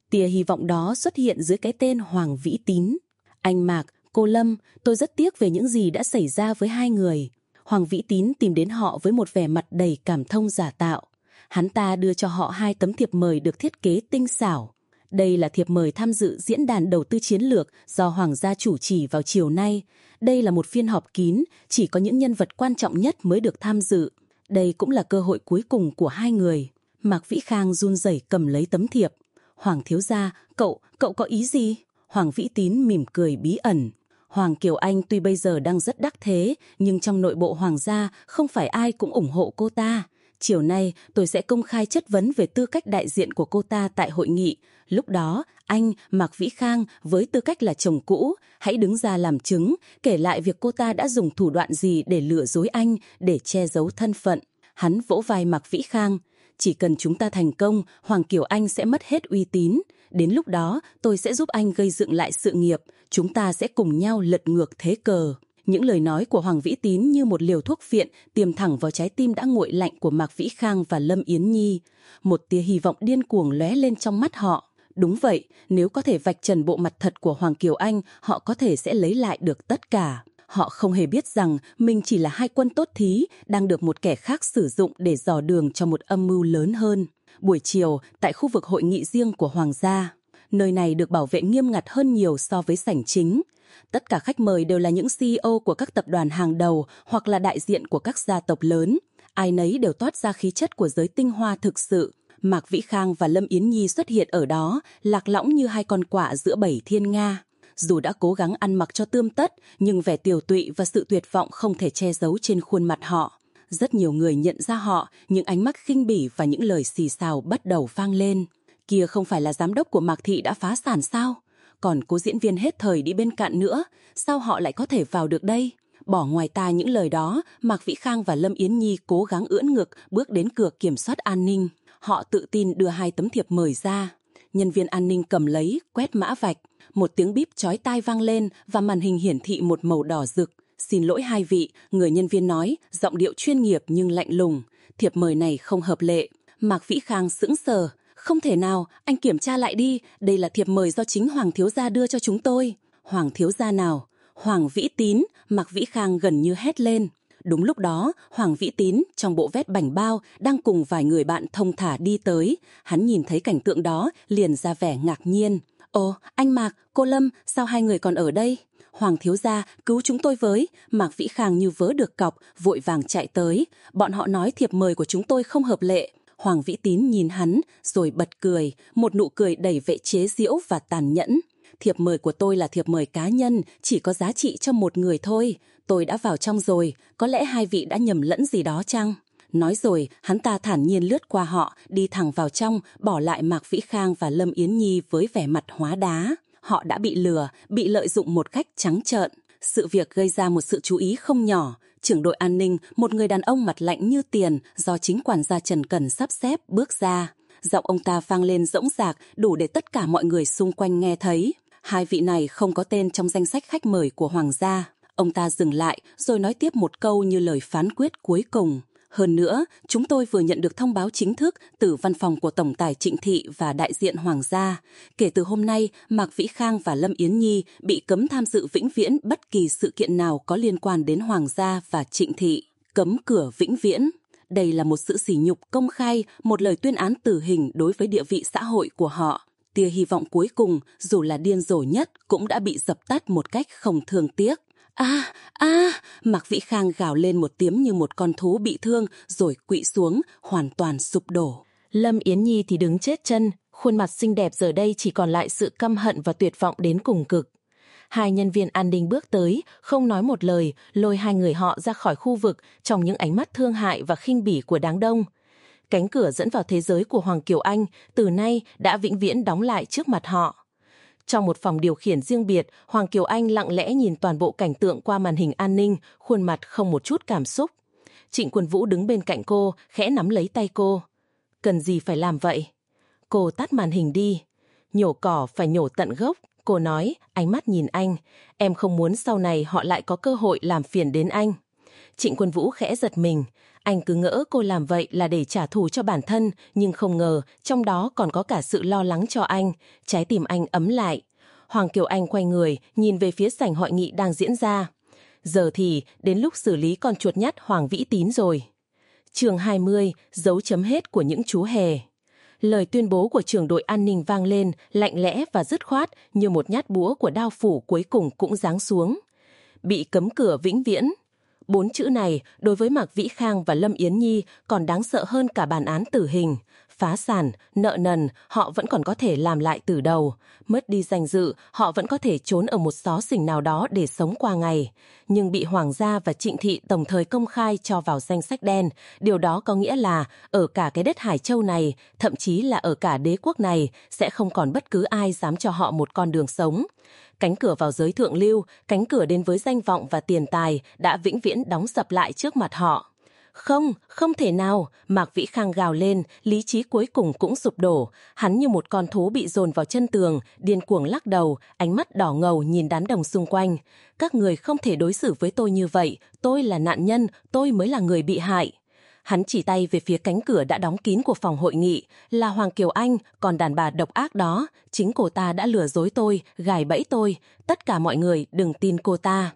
Tia hy vọng đó xuất hiện dưới cái tên Hoàng Vĩ Tín. Anh Mạc, cô Lâm, tôi rất tiếc về những gì đã xảy ra với hai người. Hoàng Vĩ Tín tìm đến họ với một vẻ mặt đầy cảm thông giả tạo. Hắn ta đưa cho họ hai tấm thiệp mời được thiết kế tinh xảo. Đây là thiệp mời tham dự diễn đàn đầu tư chiến lược do Hoàng gia chủ trì vào chiều nay. Đây là một phiên họp kín, chỉ có những nhân vật quan trọng nhất mới được tham dự. Đây cũng là cơ hội cuối cùng của hai người. Mạc Vĩ Khang run rẩy cầm lấy tấm thiệp. Hoàng thiếu gia, cậu, cậu có ý gì? Hoàng Vĩ Tín mỉm cười bí ẩn. Hoàng Kiều Anh tuy bây giờ đang rất đắc thế, nhưng trong nội bộ Hoàng gia không phải ai cũng ủng hộ cô ta. Chiều nay tôi sẽ công khai chất vấn về tư cách đại diện của cô ta tại hội nghị. Lúc đó, anh, Mạc Vĩ Khang, với tư cách là chồng cũ, hãy đứng ra làm chứng, kể lại việc cô ta đã dùng thủ đoạn gì để lừa dối anh, để che giấu thân phận. Hắn vỗ vai Mạc Vĩ Khang. Chỉ cần chúng ta thành công, Hoàng Kiều Anh sẽ mất hết uy tín. Đến lúc đó, tôi sẽ giúp anh gây dựng lại sự nghiệp. Chúng ta sẽ cùng nhau lật ngược thế cờ. Những lời nói của Hoàng Vĩ Tín như một liều thuốc phiện tiềm thẳng vào trái tim đã nguội lạnh của Mạc Vĩ Khang và Lâm Yến Nhi. Một tia hy vọng điên cuồng lóe lên trong mắt họ. Đúng vậy, nếu có thể vạch trần bộ mặt thật của Hoàng Kiều Anh, họ có thể sẽ lấy lại được tất cả. Họ không hề biết rằng mình chỉ là hai quân tốt thí đang được một kẻ khác sử dụng để dò đường cho một âm mưu lớn hơn. Buổi chiều, tại khu vực hội nghị riêng của Hoàng gia, nơi này được bảo vệ nghiêm ngặt hơn nhiều so với sảnh chính. Tất cả khách mời đều là những CEO của các tập đoàn hàng đầu hoặc là đại diện của các gia tộc lớn. Ai nấy đều toát ra khí chất của giới tinh hoa thực sự. Mạc Vĩ Khang và Lâm Yến Nhi xuất hiện ở đó, lạc lõng như hai con quạ giữa bảy thiên nga. Dù đã cố gắng ăn mặc cho tươm tất, nhưng vẻ tiều tụy và sự tuyệt vọng không thể che giấu trên khuôn mặt họ. Rất nhiều người nhận ra họ, những ánh mắt khinh bỉ và những lời xì xào bắt đầu vang lên. Kia không phải là giám đốc của Mạc Thị đã phá sản sao? Còn cố diễn viên hết thời đi bên cạnh nữa, sao họ lại có thể vào được đây? Bỏ ngoài tai những lời đó, Mạc Vĩ Khang và Lâm Yến Nhi cố gắng ưỡn ngực bước đến cửa kiểm soát an ninh. Họ tự tin đưa hai tấm thiệp mời ra. Nhân viên an ninh cầm lấy, quét mã vạch. Một tiếng bíp chói tai vang lên và màn hình hiển thị một màu đỏ rực. Xin lỗi hai vị, người nhân viên nói, giọng điệu chuyên nghiệp nhưng lạnh lùng. Thiệp mời này không hợp lệ. Mạc Vĩ Khang sững sờ. Không thể nào, anh kiểm tra lại đi, đây là thiệp mời do chính Hoàng Thiếu Gia đưa cho chúng tôi. Hoàng Thiếu Gia nào? Hoàng Vĩ Tín, Mạc Vĩ Khang gần như hét lên. Đúng lúc đó, Hoàng Vĩ Tín trong bộ vét bảnh bao đang cùng vài người bạn thông thả đi tới. Hắn nhìn thấy cảnh tượng đó, liền ra vẻ ngạc nhiên. Ồ, anh Mạc, cô Lâm, sao hai người còn ở đây? Hoàng thiếu gia, cứu chúng tôi với. Mạc Vĩ Khang như vớ được cọc, vội vàng chạy tới. Bọn họ nói thiệp mời của chúng tôi không hợp lệ. Hoàng Vĩ Tín nhìn hắn, rồi bật cười, một nụ cười đầy vệ chế diễu và tàn nhẫn. Thiệp mời của tôi là thiệp mời cá nhân, chỉ có giá trị cho một người thôi. Tôi đã vào trong rồi, có lẽ hai vị đã nhầm lẫn gì đó chăng? Nói rồi, hắn ta thản nhiên lướt qua họ, đi thẳng vào trong, bỏ lại Mạc Vĩ Khang và Lâm Yến Nhi với vẻ mặt hóa đá. Họ đã bị lừa, bị lợi dụng một cách trắng trợn. Sự việc gây ra một sự chú ý không nhỏ. Trưởng đội an ninh, một người đàn ông mặt lạnh như tiền do chính quản gia Trần Cần sắp xếp bước ra. Giọng ông ta vang lên rỗng rạc đủ để tất cả mọi người xung quanh nghe thấy. Hai vị này không có tên trong danh sách khách mời của Hoàng gia. Ông ta dừng lại rồi nói tiếp một câu như lời phán quyết cuối cùng. Hơn nữa, chúng tôi vừa nhận được thông báo chính thức từ văn phòng của Tổng tài Trịnh Thị và đại diện Hoàng gia. Kể từ hôm nay, Mạc Vĩ Khang và Lâm Yến Nhi bị cấm tham dự vĩnh viễn bất kỳ sự kiện nào có liên quan đến Hoàng gia và Trịnh Thị. Cấm cửa vĩnh viễn. Đây là một sự sỉ nhục công khai, một lời tuyên án tử hình đối với địa vị xã hội của họ. Tia hy vọng cuối cùng, dù là điên rồ nhất, cũng đã bị dập tắt một cách không thương tiếc. A, a, Mạc Vĩ Khang gào lên một tiếng như một con thú bị thương rồi quỵ xuống, hoàn toàn sụp đổ. Lâm Yến Nhi thì đứng chết chân, khuôn mặt xinh đẹp giờ đây chỉ còn lại sự căm hận và tuyệt vọng đến cùng cực. Hai nhân viên an ninh bước tới, không nói một lời, lôi hai người họ ra khỏi khu vực trong những ánh mắt thương hại và khinh bỉ của đám đông. Cánh cửa dẫn vào thế giới của Hoàng Kiều Anh từ nay đã vĩnh viễn đóng lại trước mặt họ. Trong một phòng điều khiển riêng biệt, Hoàng Kiều Anh lặng lẽ nhìn toàn bộ cảnh tượng qua màn hình an ninh, khuôn mặt không một chút cảm xúc. Trịnh Quân Vũ đứng bên cạnh cô, khẽ nắm lấy tay cô. Cần gì phải làm vậy? Cô tắt màn hình đi. Nhổ cỏ phải nhổ tận gốc, cô nói, ánh mắt nhìn anh. Em không muốn sau này họ lại có cơ hội làm phiền đến anh. Trịnh Quân Vũ khẽ giật mình. Anh cứ ngỡ cô làm vậy là để trả thù cho bản thân, nhưng không ngờ trong đó còn có cả sự lo lắng cho anh. Trái tim anh ấm lại. Hoàng Kiều Anh quay người, nhìn về phía sảnh hội nghị đang diễn ra. Giờ thì đến lúc xử lý con chuột nhắt Hoàng Vĩ Tín rồi. Trường 20, dấu chấm hết của những chú hề. Lời tuyên bố của trưởng đội an ninh vang lên, lạnh lẽ và dứt khoát như một nhát búa của đao phủ cuối cùng cũng giáng xuống. Bị cấm cửa vĩnh viễn, Bốn chữ này đối với Mạc Vĩ Khang và Lâm Yến Nhi còn đáng sợ hơn cả bản án tử hình. Phá sản, nợ nần, họ vẫn còn có thể làm lại từ đầu. Mất đi danh dự, họ vẫn có thể trốn ở một xó xỉnh nào đó để sống qua ngày. Nhưng bị Hoàng gia và Trịnh Thị tổng thời công khai cho vào danh sách đen, điều đó có nghĩa là ở cả cái đất Hải Châu này, thậm chí là ở cả đế quốc này, sẽ không còn bất cứ ai dám cho họ một con đường sống. Cánh cửa vào giới thượng lưu, cánh cửa đến với danh vọng và tiền tài đã vĩnh viễn đóng sập lại trước mặt họ. Không, không thể nào, Mạc Vĩ Khang gào lên, lý trí cuối cùng cũng sụp đổ. Hắn như một con thú bị dồn vào chân tường, điên cuồng lắc đầu, ánh mắt đỏ ngầu nhìn đám đồng xung quanh. Các người không thể đối xử với tôi như vậy, tôi là nạn nhân, tôi mới là người bị hại. Hắn chỉ tay về phía cánh cửa đã đóng kín của phòng hội nghị, là Hoàng Kiều Anh, còn đàn bà độc ác đó, chính cô ta đã lừa dối tôi, gài bẫy tôi, tất cả mọi người đừng tin cô ta.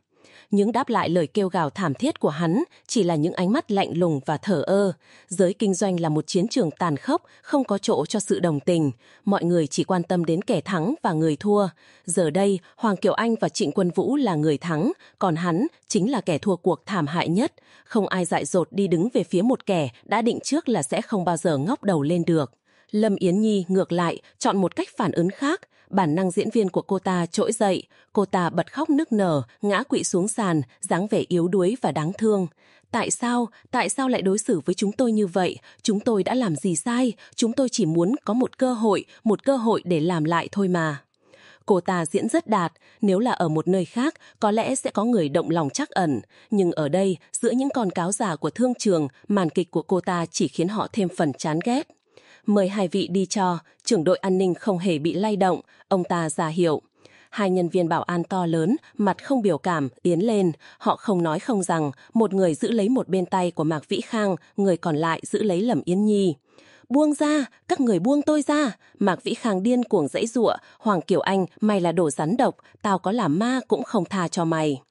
Những đáp lại lời kêu gào thảm thiết của hắn chỉ là những ánh mắt lạnh lùng và thở ơ. Giới kinh doanh là một chiến trường tàn khốc, không có chỗ cho sự đồng tình. Mọi người chỉ quan tâm đến kẻ thắng và người thua. Giờ đây, Hoàng Kiều Anh và Trịnh Quân Vũ là người thắng, còn hắn chính là kẻ thua cuộc thảm hại nhất. Không ai dại dột đi đứng về phía một kẻ đã định trước là sẽ không bao giờ ngóc đầu lên được. Lâm Yến Nhi ngược lại chọn một cách phản ứng khác, bản năng diễn viên của cô ta trỗi dậy, cô ta bật khóc nức nở, ngã quỵ xuống sàn, dáng vẻ yếu đuối và đáng thương. Tại sao, tại sao lại đối xử với chúng tôi như vậy? Chúng tôi đã làm gì sai? Chúng tôi chỉ muốn có một cơ hội, một cơ hội để làm lại thôi mà. Cô ta diễn rất đạt, nếu là ở một nơi khác, có lẽ sẽ có người động lòng chắc ẩn. Nhưng ở đây, giữa những con cáo giả của thương trường, màn kịch của cô ta chỉ khiến họ thêm phần chán ghét mời hai vị đi cho, trưởng đội an ninh không hề bị lay động, ông ta ra hiệu. Hai nhân viên bảo an to lớn, mặt không biểu cảm, tiến lên. Họ không nói không rằng, một người giữ lấy một bên tay của Mạc Vĩ Khang, người còn lại giữ lấy lẩm Yến Nhi. Buông ra, các người buông tôi ra. Mạc Vĩ Khang điên cuồng dãy giụa, Hoàng Kiều Anh, mày là đồ rắn độc, tao có làm ma cũng không tha cho mày.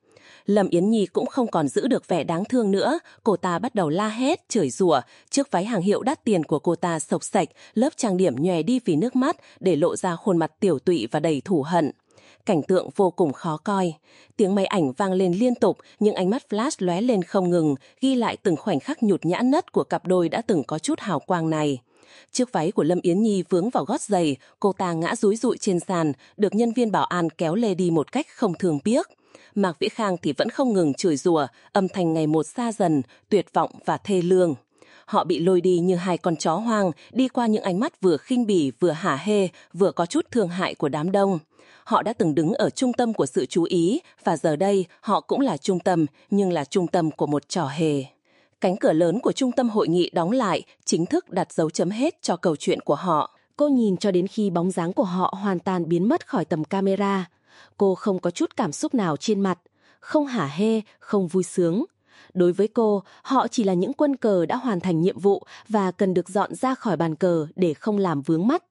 Lâm Yến Nhi cũng không còn giữ được vẻ đáng thương nữa, cô ta bắt đầu la hét, chửi rủa, chiếc váy hàng hiệu đắt tiền của cô ta sộc sạch, lớp trang điểm nhòe đi vì nước mắt để lộ ra khuôn mặt tiểu tụy và đầy thù hận. Cảnh tượng vô cùng khó coi. Tiếng máy ảnh vang lên liên tục, những ánh mắt flash lóe lên không ngừng, ghi lại từng khoảnh khắc nhụt nhã nhất của cặp đôi đã từng có chút hào quang này. Chiếc váy của Lâm Yến Nhi vướng vào gót giày, cô ta ngã rúi rụi trên sàn, được nhân viên bảo an kéo lê đi một cách không thường tiếc. Mạc Vĩ Khang thì vẫn không ngừng chửi rủa, âm thanh ngày một xa dần, tuyệt vọng và thê lương. Họ bị lôi đi như hai con chó hoang, đi qua những ánh mắt vừa khinh bỉ, vừa hả hê, vừa có chút thương hại của đám đông. Họ đã từng đứng ở trung tâm của sự chú ý, và giờ đây họ cũng là trung tâm, nhưng là trung tâm của một trò hề. Cánh cửa lớn của trung tâm hội nghị đóng lại, chính thức đặt dấu chấm hết cho câu chuyện của họ. Cô nhìn cho đến khi bóng dáng của họ hoàn toàn biến mất khỏi tầm camera. Cô không có chút cảm xúc nào trên mặt, không hả hê, không vui sướng. Đối với cô, họ chỉ là những quân cờ đã hoàn thành nhiệm vụ và cần được dọn ra khỏi bàn cờ để không làm vướng mắt.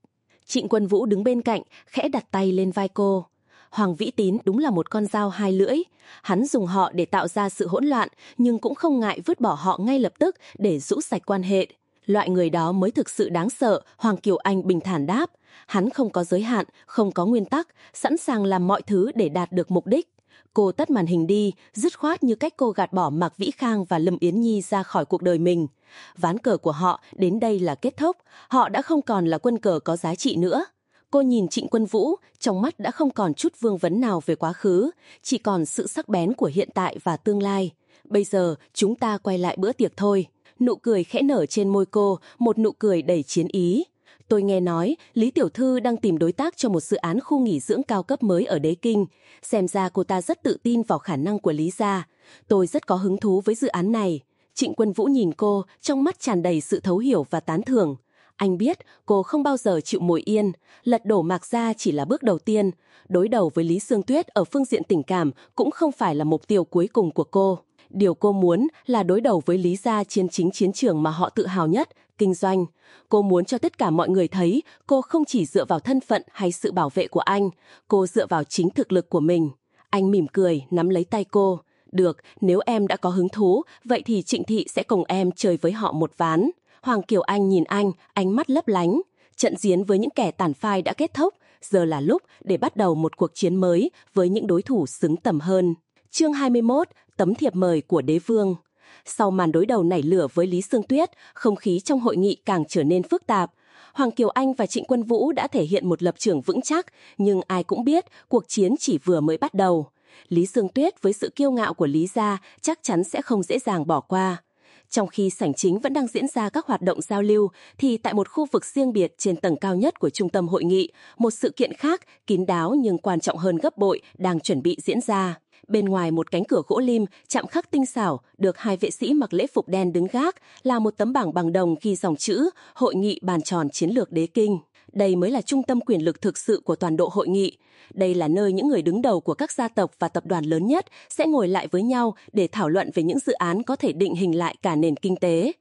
Trịnh Quân Vũ đứng bên cạnh, khẽ đặt tay lên vai cô. Hoàng Vĩ Tín đúng là một con dao hai lưỡi. Hắn dùng họ để tạo ra sự hỗn loạn, nhưng cũng không ngại vứt bỏ họ ngay lập tức để rũ sạch quan hệ. Loại người đó mới thực sự đáng sợ, Hoàng Kiều Anh bình thản đáp. Hắn không có giới hạn, không có nguyên tắc, sẵn sàng làm mọi thứ để đạt được mục đích. Cô tắt màn hình đi, dứt khoát như cách cô gạt bỏ Mạc Vĩ Khang và Lâm Yến Nhi ra khỏi cuộc đời mình. Ván cờ của họ đến đây là kết thúc, họ đã không còn là quân cờ có giá trị nữa. Cô nhìn Trịnh Quân Vũ, trong mắt đã không còn chút vương vấn nào về quá khứ, chỉ còn sự sắc bén của hiện tại và tương lai. Bây giờ, chúng ta quay lại bữa tiệc thôi. Nụ cười khẽ nở trên môi cô, một nụ cười đầy chiến ý. Tôi nghe nói Lý Tiểu Thư đang tìm đối tác cho một dự án khu nghỉ dưỡng cao cấp mới ở Đế Kinh. Xem ra cô ta rất tự tin vào khả năng của Lý Gia. Tôi rất có hứng thú với dự án này. Trịnh Quân Vũ nhìn cô, trong mắt tràn đầy sự thấu hiểu và tán thưởng. Anh biết cô không bao giờ chịu ngồi yên, lật đổ Mạc Gia chỉ là bước đầu tiên. Đối đầu với Lý Sương Tuyết ở phương diện tình cảm cũng không phải là mục tiêu cuối cùng của cô. Điều cô muốn là đối đầu với Lý Gia trên chính chiến trường mà họ tự hào nhất, kinh doanh. Cô muốn cho tất cả mọi người thấy cô không chỉ dựa vào thân phận hay sự bảo vệ của anh, cô dựa vào chính thực lực của mình. Anh mỉm cười, nắm lấy tay cô. Được, nếu em đã có hứng thú, vậy thì Trịnh Thị sẽ cùng em chơi với họ một ván. Hoàng Kiều Anh nhìn anh, ánh mắt lấp lánh. Trận chiến với những kẻ tàn phai đã kết thúc, giờ là lúc để bắt đầu một cuộc chiến mới với những đối thủ xứng tầm hơn. Chương 21, tấm thiệp mời của đế vương. Sau màn đối đầu nảy lửa với Lý Sương Tuyết, không khí trong hội nghị càng trở nên phức tạp. Hoàng Kiều Anh và Trịnh Quân Vũ đã thể hiện một lập trường vững chắc, nhưng ai cũng biết cuộc chiến chỉ vừa mới bắt đầu. Lý Sương Tuyết với sự kiêu ngạo của Lý Gia chắc chắn sẽ không dễ dàng bỏ qua. Trong khi sảnh chính vẫn đang diễn ra các hoạt động giao lưu, thì tại một khu vực riêng biệt trên tầng cao nhất của trung tâm hội nghị, một sự kiện khác, kín đáo nhưng quan trọng hơn gấp bội, đang chuẩn bị diễn ra. Bên ngoài một cánh cửa gỗ lim, chạm khắc tinh xảo, được hai vệ sĩ mặc lễ phục đen đứng gác, là một tấm bảng bằng đồng ghi dòng chữ Hội nghị bàn tròn chiến lược đế kinh. Đây mới là trung tâm quyền lực thực sự của toàn bộ hội nghị. Đây là nơi những người đứng đầu của các gia tộc và tập đoàn lớn nhất sẽ ngồi lại với nhau để thảo luận về những dự án có thể định hình lại cả nền kinh tế.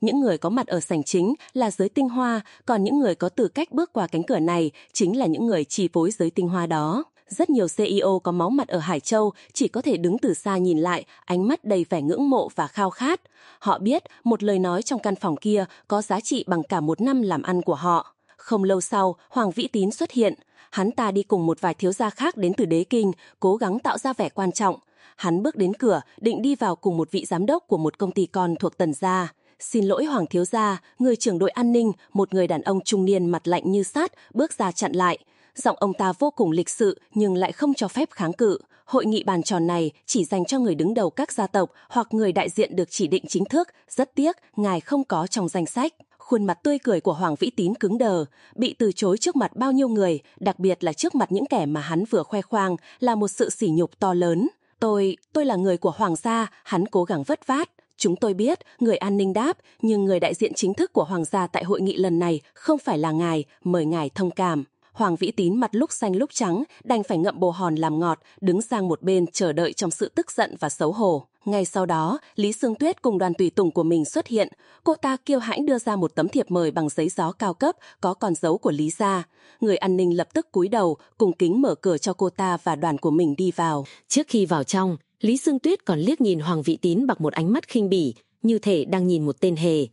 Những người có mặt ở sảnh chính là giới tinh hoa, còn những người có tư cách bước qua cánh cửa này chính là những người chi phối giới tinh hoa đó. Rất nhiều CEO có máu mặt ở Hải Châu chỉ có thể đứng từ xa nhìn lại, ánh mắt đầy vẻ ngưỡng mộ và khao khát. Họ biết một lời nói trong căn phòng kia có giá trị bằng cả một năm làm ăn của họ. Không lâu sau, Hoàng Vĩ Tín xuất hiện. Hắn ta đi cùng một vài thiếu gia khác đến từ đế kinh, cố gắng tạo ra vẻ quan trọng. Hắn bước đến cửa, định đi vào cùng một vị giám đốc của một công ty con thuộc tần gia. Xin lỗi Hoàng Thiếu Gia, người trưởng đội an ninh, một người đàn ông trung niên mặt lạnh như sát, bước ra chặn lại. Giọng ông ta vô cùng lịch sự nhưng lại không cho phép kháng cự. Hội nghị bàn tròn này chỉ dành cho người đứng đầu các gia tộc hoặc người đại diện được chỉ định chính thức. Rất tiếc, ngài không có trong danh sách. Khuôn mặt tươi cười của Hoàng Vĩ Tín cứng đờ, bị từ chối trước mặt bao nhiêu người, đặc biệt là trước mặt những kẻ mà hắn vừa khoe khoang, là một sự sỉ nhục to lớn. Tôi, tôi là người của Hoàng gia, hắn cố gắng vất vát. Chúng tôi biết, người an ninh đáp, nhưng người đại diện chính thức của Hoàng gia tại hội nghị lần này không phải là ngài, mời ngài thông cảm. Hoàng Vĩ Tín mặt lúc xanh lúc trắng, đành phải ngậm bồ hòn làm ngọt, đứng sang một bên chờ đợi trong sự tức giận và xấu hổ. Ngay sau đó, Lý Sương Tuyết cùng đoàn tùy tùng của mình xuất hiện. Cô ta kiêu hãnh đưa ra một tấm thiệp mời bằng giấy gió cao cấp, có con dấu của Lý gia. Người an ninh lập tức cúi đầu, cùng kính mở cửa cho cô ta và đoàn của mình đi vào. Trước khi vào trong, Lý Sương Tuyết còn liếc nhìn Hoàng Vĩ Tín bằng một ánh mắt khinh bỉ, như thể đang nhìn một tên hề.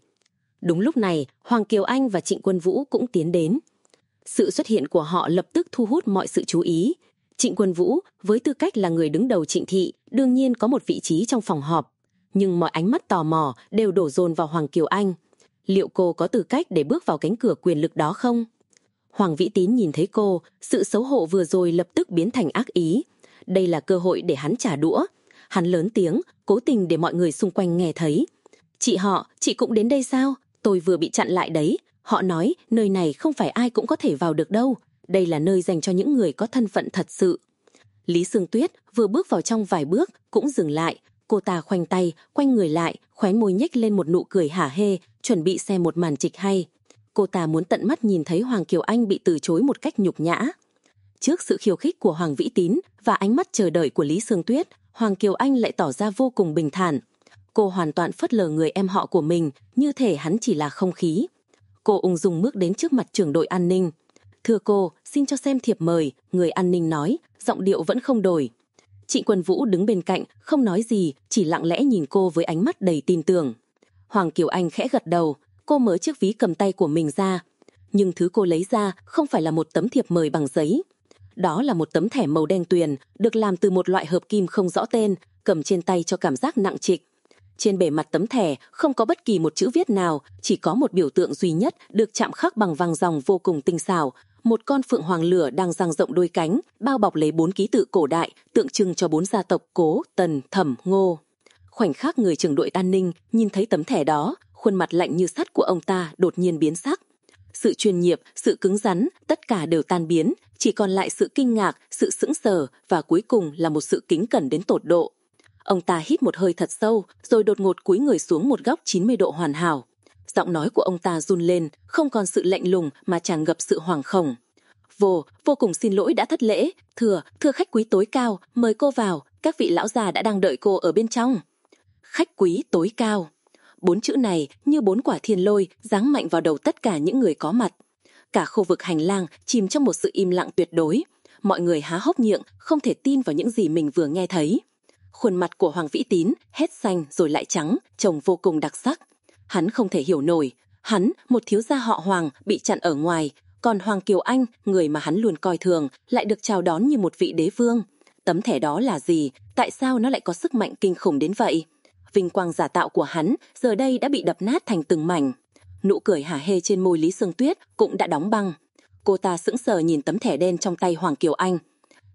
Đúng lúc này, Hoàng Kiều Anh và Trịnh Quân Vũ cũng tiến đến. Sự xuất hiện của họ lập tức thu hút mọi sự chú ý. Trịnh Quân Vũ, với tư cách là người đứng đầu trịnh thị, đương nhiên có một vị trí trong phòng họp. Nhưng mọi ánh mắt tò mò đều đổ dồn vào Hoàng Kiều Anh. Liệu cô có tư cách để bước vào cánh cửa quyền lực đó không? Hoàng Vĩ Tín nhìn thấy cô, sự xấu hổ vừa rồi lập tức biến thành ác ý. Đây là cơ hội để hắn trả đũa. Hắn lớn tiếng, cố tình để mọi người xung quanh nghe thấy. Chị họ, chị cũng đến đây sao? Tôi vừa bị chặn lại đấy, Họ nói nơi này không phải ai cũng có thể vào được đâu. Đây là nơi dành cho những người có thân phận thật sự. Lý Sương Tuyết vừa bước vào trong vài bước cũng dừng lại. Cô ta khoanh tay, quanh người lại, khóe môi nhếch lên một nụ cười hả hê, chuẩn bị xem một màn trịch hay. Cô ta muốn tận mắt nhìn thấy Hoàng Kiều Anh bị từ chối một cách nhục nhã. Trước sự khiêu khích của Hoàng Vĩ Tín và ánh mắt chờ đợi của Lý Sương Tuyết, Hoàng Kiều Anh lại tỏ ra vô cùng bình thản. Cô hoàn toàn phớt lờ người em họ của mình, như thể hắn chỉ là không khí. Cô ung dung bước đến trước mặt trưởng đội an ninh. Thưa cô, xin cho xem thiệp mời, người an ninh nói, giọng điệu vẫn không đổi. Trịnh Quân Vũ đứng bên cạnh, không nói gì, chỉ lặng lẽ nhìn cô với ánh mắt đầy tin tưởng. Hoàng Kiều Anh khẽ gật đầu, cô mở chiếc ví cầm tay của mình ra. Nhưng thứ cô lấy ra không phải là một tấm thiệp mời bằng giấy. Đó là một tấm thẻ màu đen tuyền, được làm từ một loại hợp kim không rõ tên, cầm trên tay cho cảm giác nặng trịch. Trên bề mặt tấm thẻ không có bất kỳ một chữ viết nào, chỉ có một biểu tượng duy nhất được chạm khắc bằng vàng dòng vô cùng tinh xảo. Một con phượng hoàng lửa đang dang rộng đôi cánh, bao bọc lấy bốn ký tự cổ đại, tượng trưng cho bốn gia tộc cố, tần, thẩm, ngô. Khoảnh khắc người trưởng đội an ninh nhìn thấy tấm thẻ đó, khuôn mặt lạnh như sắt của ông ta đột nhiên biến sắc. Sự chuyên nghiệp, sự cứng rắn, tất cả đều tan biến, chỉ còn lại sự kinh ngạc, sự sững sờ và cuối cùng là một sự kính cẩn đến tột độ. Ông ta hít một hơi thật sâu, rồi đột ngột cúi người xuống một góc 90 độ hoàn hảo. Giọng nói của ông ta run lên, không còn sự lạnh lùng mà tràn ngập sự hoàng khổng. Vô, vô cùng xin lỗi đã thất lễ. Thưa, thưa khách quý tối cao, mời cô vào, các vị lão già đã đang đợi cô ở bên trong. Khách quý tối cao. Bốn chữ này như bốn quả thiên lôi giáng mạnh vào đầu tất cả những người có mặt. Cả khu vực hành lang chìm trong một sự im lặng tuyệt đối. Mọi người há hốc miệng, không thể tin vào những gì mình vừa nghe thấy. Khuôn mặt của Hoàng Vĩ Tín hết xanh rồi lại trắng, trông vô cùng đặc sắc. Hắn không thể hiểu nổi. Hắn, một thiếu gia họ Hoàng, bị chặn ở ngoài. Còn Hoàng Kiều Anh, người mà hắn luôn coi thường, lại được chào đón như một vị đế vương. Tấm thẻ đó là gì? Tại sao nó lại có sức mạnh kinh khủng đến vậy? Vinh quang giả tạo của hắn giờ đây đã bị đập nát thành từng mảnh. Nụ cười hả hê trên môi Lý Sương Tuyết cũng đã đóng băng. Cô ta sững sờ nhìn tấm thẻ đen trong tay Hoàng Kiều Anh.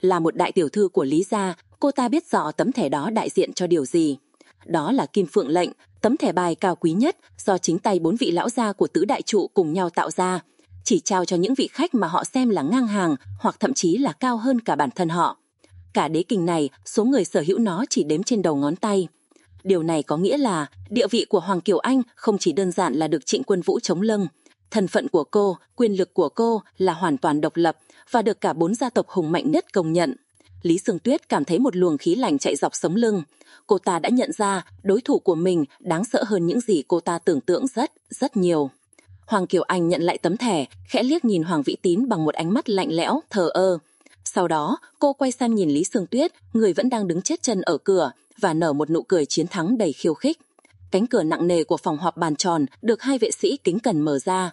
Là một đại tiểu thư của Lý Gia, cô ta biết rõ tấm thẻ đó đại diện cho điều gì. Đó là Kim Phượng lệnh, tấm thẻ bài cao quý nhất do chính tay bốn vị lão gia của tứ đại trụ cùng nhau tạo ra. Chỉ trao cho những vị khách mà họ xem là ngang hàng hoặc thậm chí là cao hơn cả bản thân họ. Cả đế kinh này, số người sở hữu nó chỉ đếm trên đầu ngón tay. Điều này có nghĩa là địa vị của Hoàng Kiều Anh không chỉ đơn giản là được trịnh quân vũ chống lưng. Thân phận của cô, quyền lực của cô là hoàn toàn độc lập và được cả bốn gia tộc hùng mạnh nhất công nhận. Lý Sương Tuyết cảm thấy một luồng khí lạnh chạy dọc sống lưng. Cô ta đã nhận ra đối thủ của mình đáng sợ hơn những gì cô ta tưởng tượng rất, rất nhiều. Hoàng Kiều Anh nhận lại tấm thẻ, khẽ liếc nhìn Hoàng Vĩ Tín bằng một ánh mắt lạnh lẽo, thờ ơ. Sau đó, cô quay sang nhìn Lý Sương Tuyết, người vẫn đang đứng chết chân ở cửa, và nở một nụ cười chiến thắng đầy khiêu khích. Cánh cửa nặng nề của phòng họp bàn tròn được hai vệ sĩ kính cẩn mở ra.